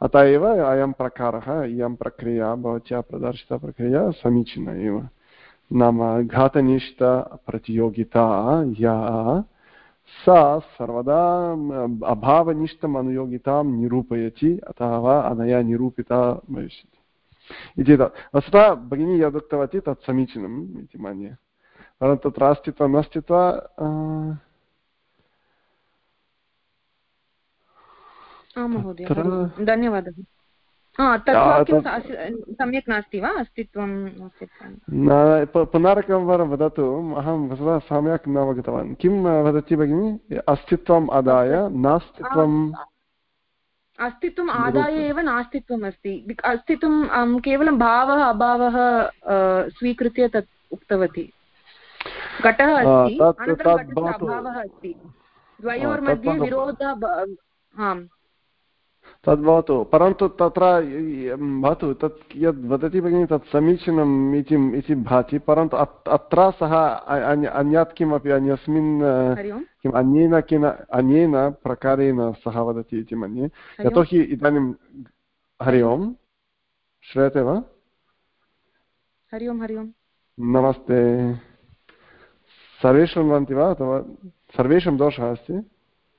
अतः एव अयं प्रकारः इयं प्रक्रिया भवत्या प्रदर्शिता प्रक्रिया समीचीना एव नाम घातनिष्ठप्रतियोगिता या सा सर्वदा अभावनिष्ठम् अनुयोगितां निरूपयति अथवा अनया निरूपिता भविष्यति। इति वस्तुतः भगिनी यदुक्तवती तत् समीचीनम् इति मन्ये। परन्तु तत्र अस्तित्वा महोदय धन्यवादः। सम्यक् नास्ति वा? अस्तित्वं पुनरेकवारं वदतु अहं वस्तुतः सम्यक् न अवगतवान् किं वदति भगिनि? अस्तित्वम् आदाय नास्तित्वम् अस्तित्वम् आदाय एव नास्तित्वम् अस्ति। अस्तित्वं केवलं भावः अभावः स्वीकृत्य तत् उक्तवती। घटः अस्ति अभावः अस्ति। द्वयोर्मध्ये विरोधः आम्। तद्भवतु परन्तु तत्र भवतु तत् यद् वदति भगिनि तत् समीचीनम् इति इति भाति परन्तु अत्र सः अन्यत् किमपि अन्यस्मिन् किम् अन्येन किन अन्येन प्रकारेण सः वदति इति मन्ये यतोहि इदानीं हरि ओम् श्रूयते वा हरि ओम् हरि ओम् नमस्ते सर्वे शृण्वन्ति वा अथवा सर्वेषां दोषः अस्ति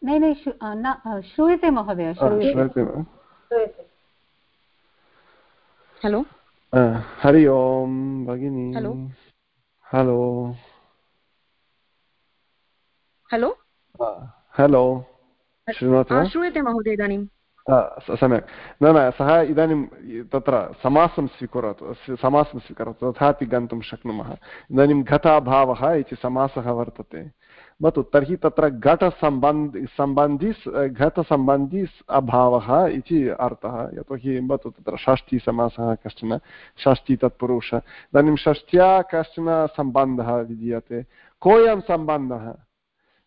नै नै श्रूयते महोदय श्रूयते। वा हलो। हरि ओम् भगिनी। हलो। हलो। हलो। हलो। शृणोति वा श्रूयते महोदय इदानीं सम्यक्। न न सः इदानीं तत्र समासं स्वीकरोतु समासं स्वीकरोतु तथापि गन्तुं शक्नुमः। इदानीं घटाभावः इति समासः वर्तते। भवतु तर्हि तत्र घटसम्बन्धि सम्बन्धि घटसम्बन्धि अभावः इति अर्थः यतोहि भवतु तत्र षष्ठीसमासः कश्चन षष्ठी तत्पुरुष इदानीं षष्ठ्या कश्चन सम्बन्धः विधीयते कोऽयं सम्बन्धः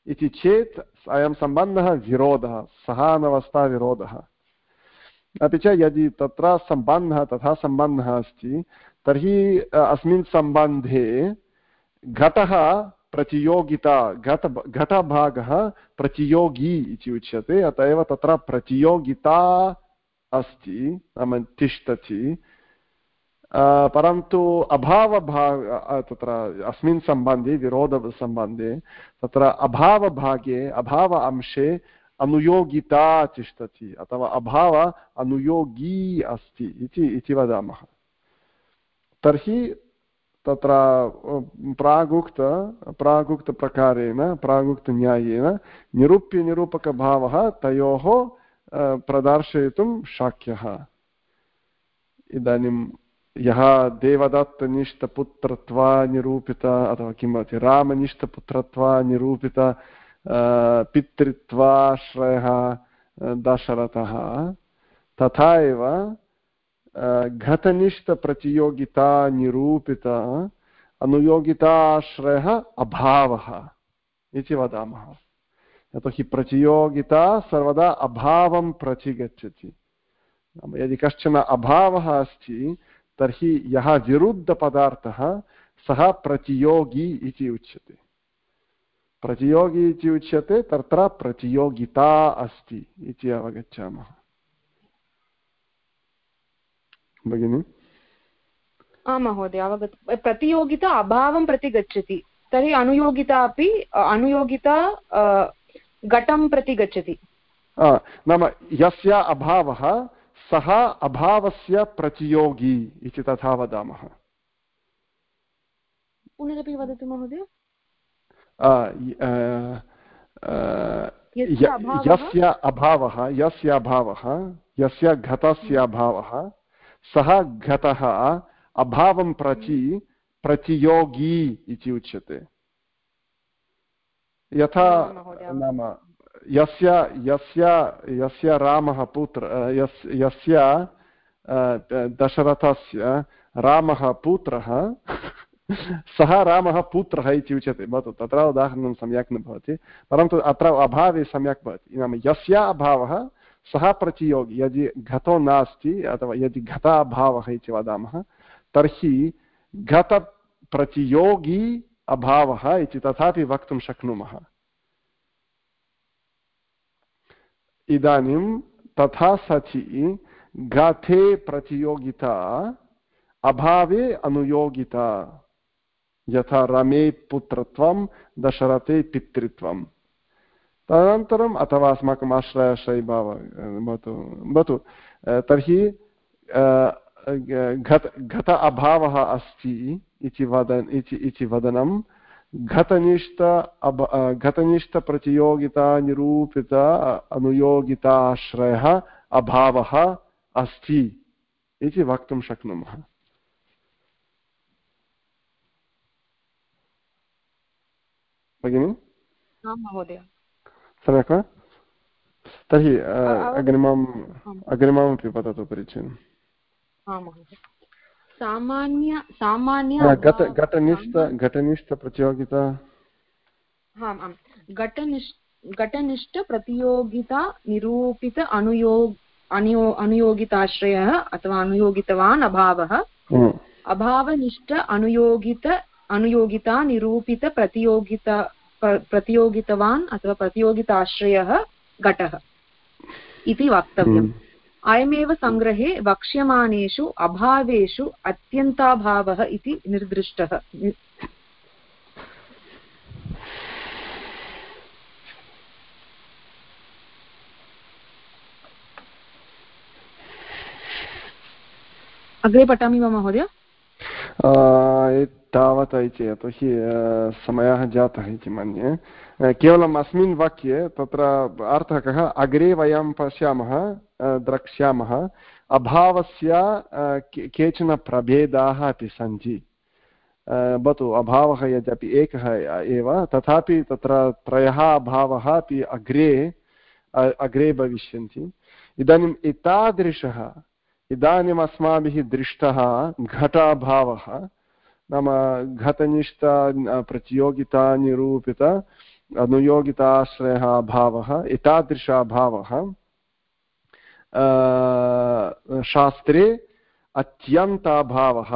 इति चेत् अयं सम्बन्धः विरोधः सहानवस्थाविरोधः अपि च यदि तत्र सम्बन्धः तथा सम्बन्धः अस्ति तर्हि अस्मिन् सम्बन्धे घटः प्रतियोगिता घट घटभागः प्रतियोगी इति उच्यते, अत एव तत्र प्रतियोगिता अस्ति, नाम तिष्ठति। परन्तु अभावभाग तत्र अस्मिन् सम्बन्धे, विरोधसम्बन्धे, तत्र अभावभागे, अभाव अंशे अनुयोगिता तिष्ठति, अथवा अभाव अनुयोगी अस्ति इति वदामः। तर्हि तत्र प्रागुक्त, प्रागुक्तप्रकारेण, प्रागुक्तन्यायेन निरूप्यनिरूपकभावः तयोः प्रदर्शयितुं शक्यः। इदानीं यः देवदत्तनिष्ठपुत्रत्वा निरूपित अथवा किं भवति रामनिष्ठपुत्रत्वा पितृत्वाश्रयः दशरथः, तथा एव घटनिष्ठप्रतियोगिता निरूपित अनुयोगिताश्रयः अभावः इति वदामः यतोहि प्रतियोगिता सर्वदा अभावं प्रति गच्छति नाम यदि कश्चन अभावः अस्ति तर्हि यः विरुद्धपदार्थः सः प्रतियोगी इति उच्यते प्रतियोगी इति उच्यते तत्र प्रतियोगिता अस्ति इति अवगच्छामः भगिनि? आं महोदय अवगत प्रतियोगिता अभावं प्रति गच्छति तर्हि अनुयोगिता अपि अनुयोगिता घटं प्रति गच्छति। नाम यस्य अभावः सः अभावस्य प्रतियोगी इति तथा वदामः। पुनरपि वदतु महोदय। यस्य अभावः यस्य अभावः यस्य घटस्य अभावः सः घटः अभावं प्रति प्रतियोगी इति उच्यते। यथा नाम यस्य यस्य यस्य रामः पुत्र यस् यस्य दशरथस्य रामः पुत्रः सः रामः पुत्रः इति उच्यते। भवतु तत्र उदाहरणं सम्यक् न भवति परन्तु अत्र अभावे सम्यक् भवति। नाम यस्य अभावः सः प्रतियोगी, यदि घतो नास्ति, अथवा यदि घताभावः इति वदामः, तर्हि घतप्रतियोगी अभावः इति तथापि वक्तुं शक्नुमः। इदानीं तथा सचि घथे प्रतियोगिता, अभावे अनुयोगिता, यथा रमे पुत्रत्वं, दशरथे पितृत्वं तदनन्तरम् अथवा अस्माकम् आश्रयाश्रयभाव भवतु भवतु। तर्हि घत घत अभावः अस्ति इति वदन्, इति वदनं। घतनिष्ठ अब घतनिष्ठप्रतियोगितानिरूपित अनुयोगिताश्रयः अभावः अस्ति इति वक्तुं शक्नुमः। भगिनि? महोदय। सम्यक् वा? तर्हि अग्रिमम् अग्रिममपि वदतु परिचयम्। सामान्य सामान्य घट घटनिष्ठ घटनिष्ठप्रतियोगिता आम् आम्। घटनिष्ठ घटनिष्ठप्रतियोगिता निरूपित अनुयोग अनुयो अनुयोगिताश्रयः अथवा अनुयोगितवान् अभावः। अभावनिष्ठ अनुयोगित अनुयोगिता निरूपितप्रतियोगिता प्रतियोगितवान् अथवा प्रतियोगिताश्रयः घटः इति वक्तव्यम्। अयमेव सङ्ग्रहे वक्ष्यमाणेषु अभावेषु अत्यन्ताभावः इति निर्दिष्टः। अग्रे पठामि वा महोदय? तावत् इति, यतोहि समयः जातः इति मन्ये। केवलम् अस्मिन् वाक्ये तत्र अर्थः कः? अग्रे वयं पश्यामः द्रक्ष्यामः। अभावस्य केचन प्रभेदाः अपि सन्ति। भवतु, अभावः यद्यपि एकः एव, तथापि तत्र त्रयः अभावः अपि अग्रे अग्रे भविष्यन्ति। इदानीम् एतादृशः, इदानीम् अस्माभिः दृष्टः घटाभावः नाम घतनिष्ठ प्रतियोगितानिरूपित अनुयोगिताश्रयः अभावः एतादृश अभावः शास्त्रे अत्यन्ताभावः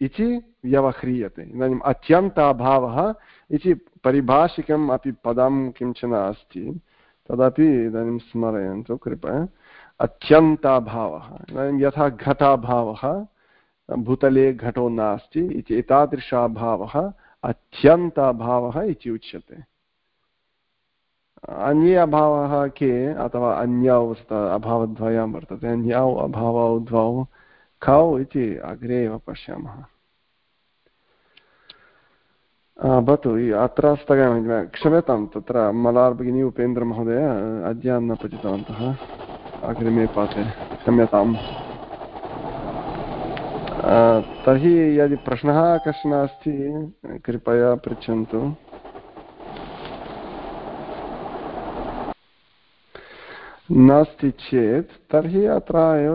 इति व्यवह्रियते इदानीम् अत्यन्ताभावः इति परिभाषिकम् अपि पदं किंचन अस्ति तदपि इदानीं स्मरयन्तु कृपया अत्यन्ताभावः इदानीं यथा घटाभावः भूतले घटो नास्ति इति एतादृशाभावः अत्यन्ताभावः इति उच्यते। अन्ये अभावः के, अथवा अन्यौ अभावद्वयं वर्तते। अन्यौ अभावौ द्वौ खौ इति अग्रे एव पश्यामः। भवतु अत्र स्थगयामि क्षम्यतां, तत्र मलार् भगिनी उपेन्द्रमहोदय अद्य न पठितवन्तः। अग्रिमे पाठे क्षम्यताम्। तर्हि यदि प्रश्नः कश्चन अस्ति कृपया पृच्छन्तु। नास्ति चेत् तर्हि अत्र एव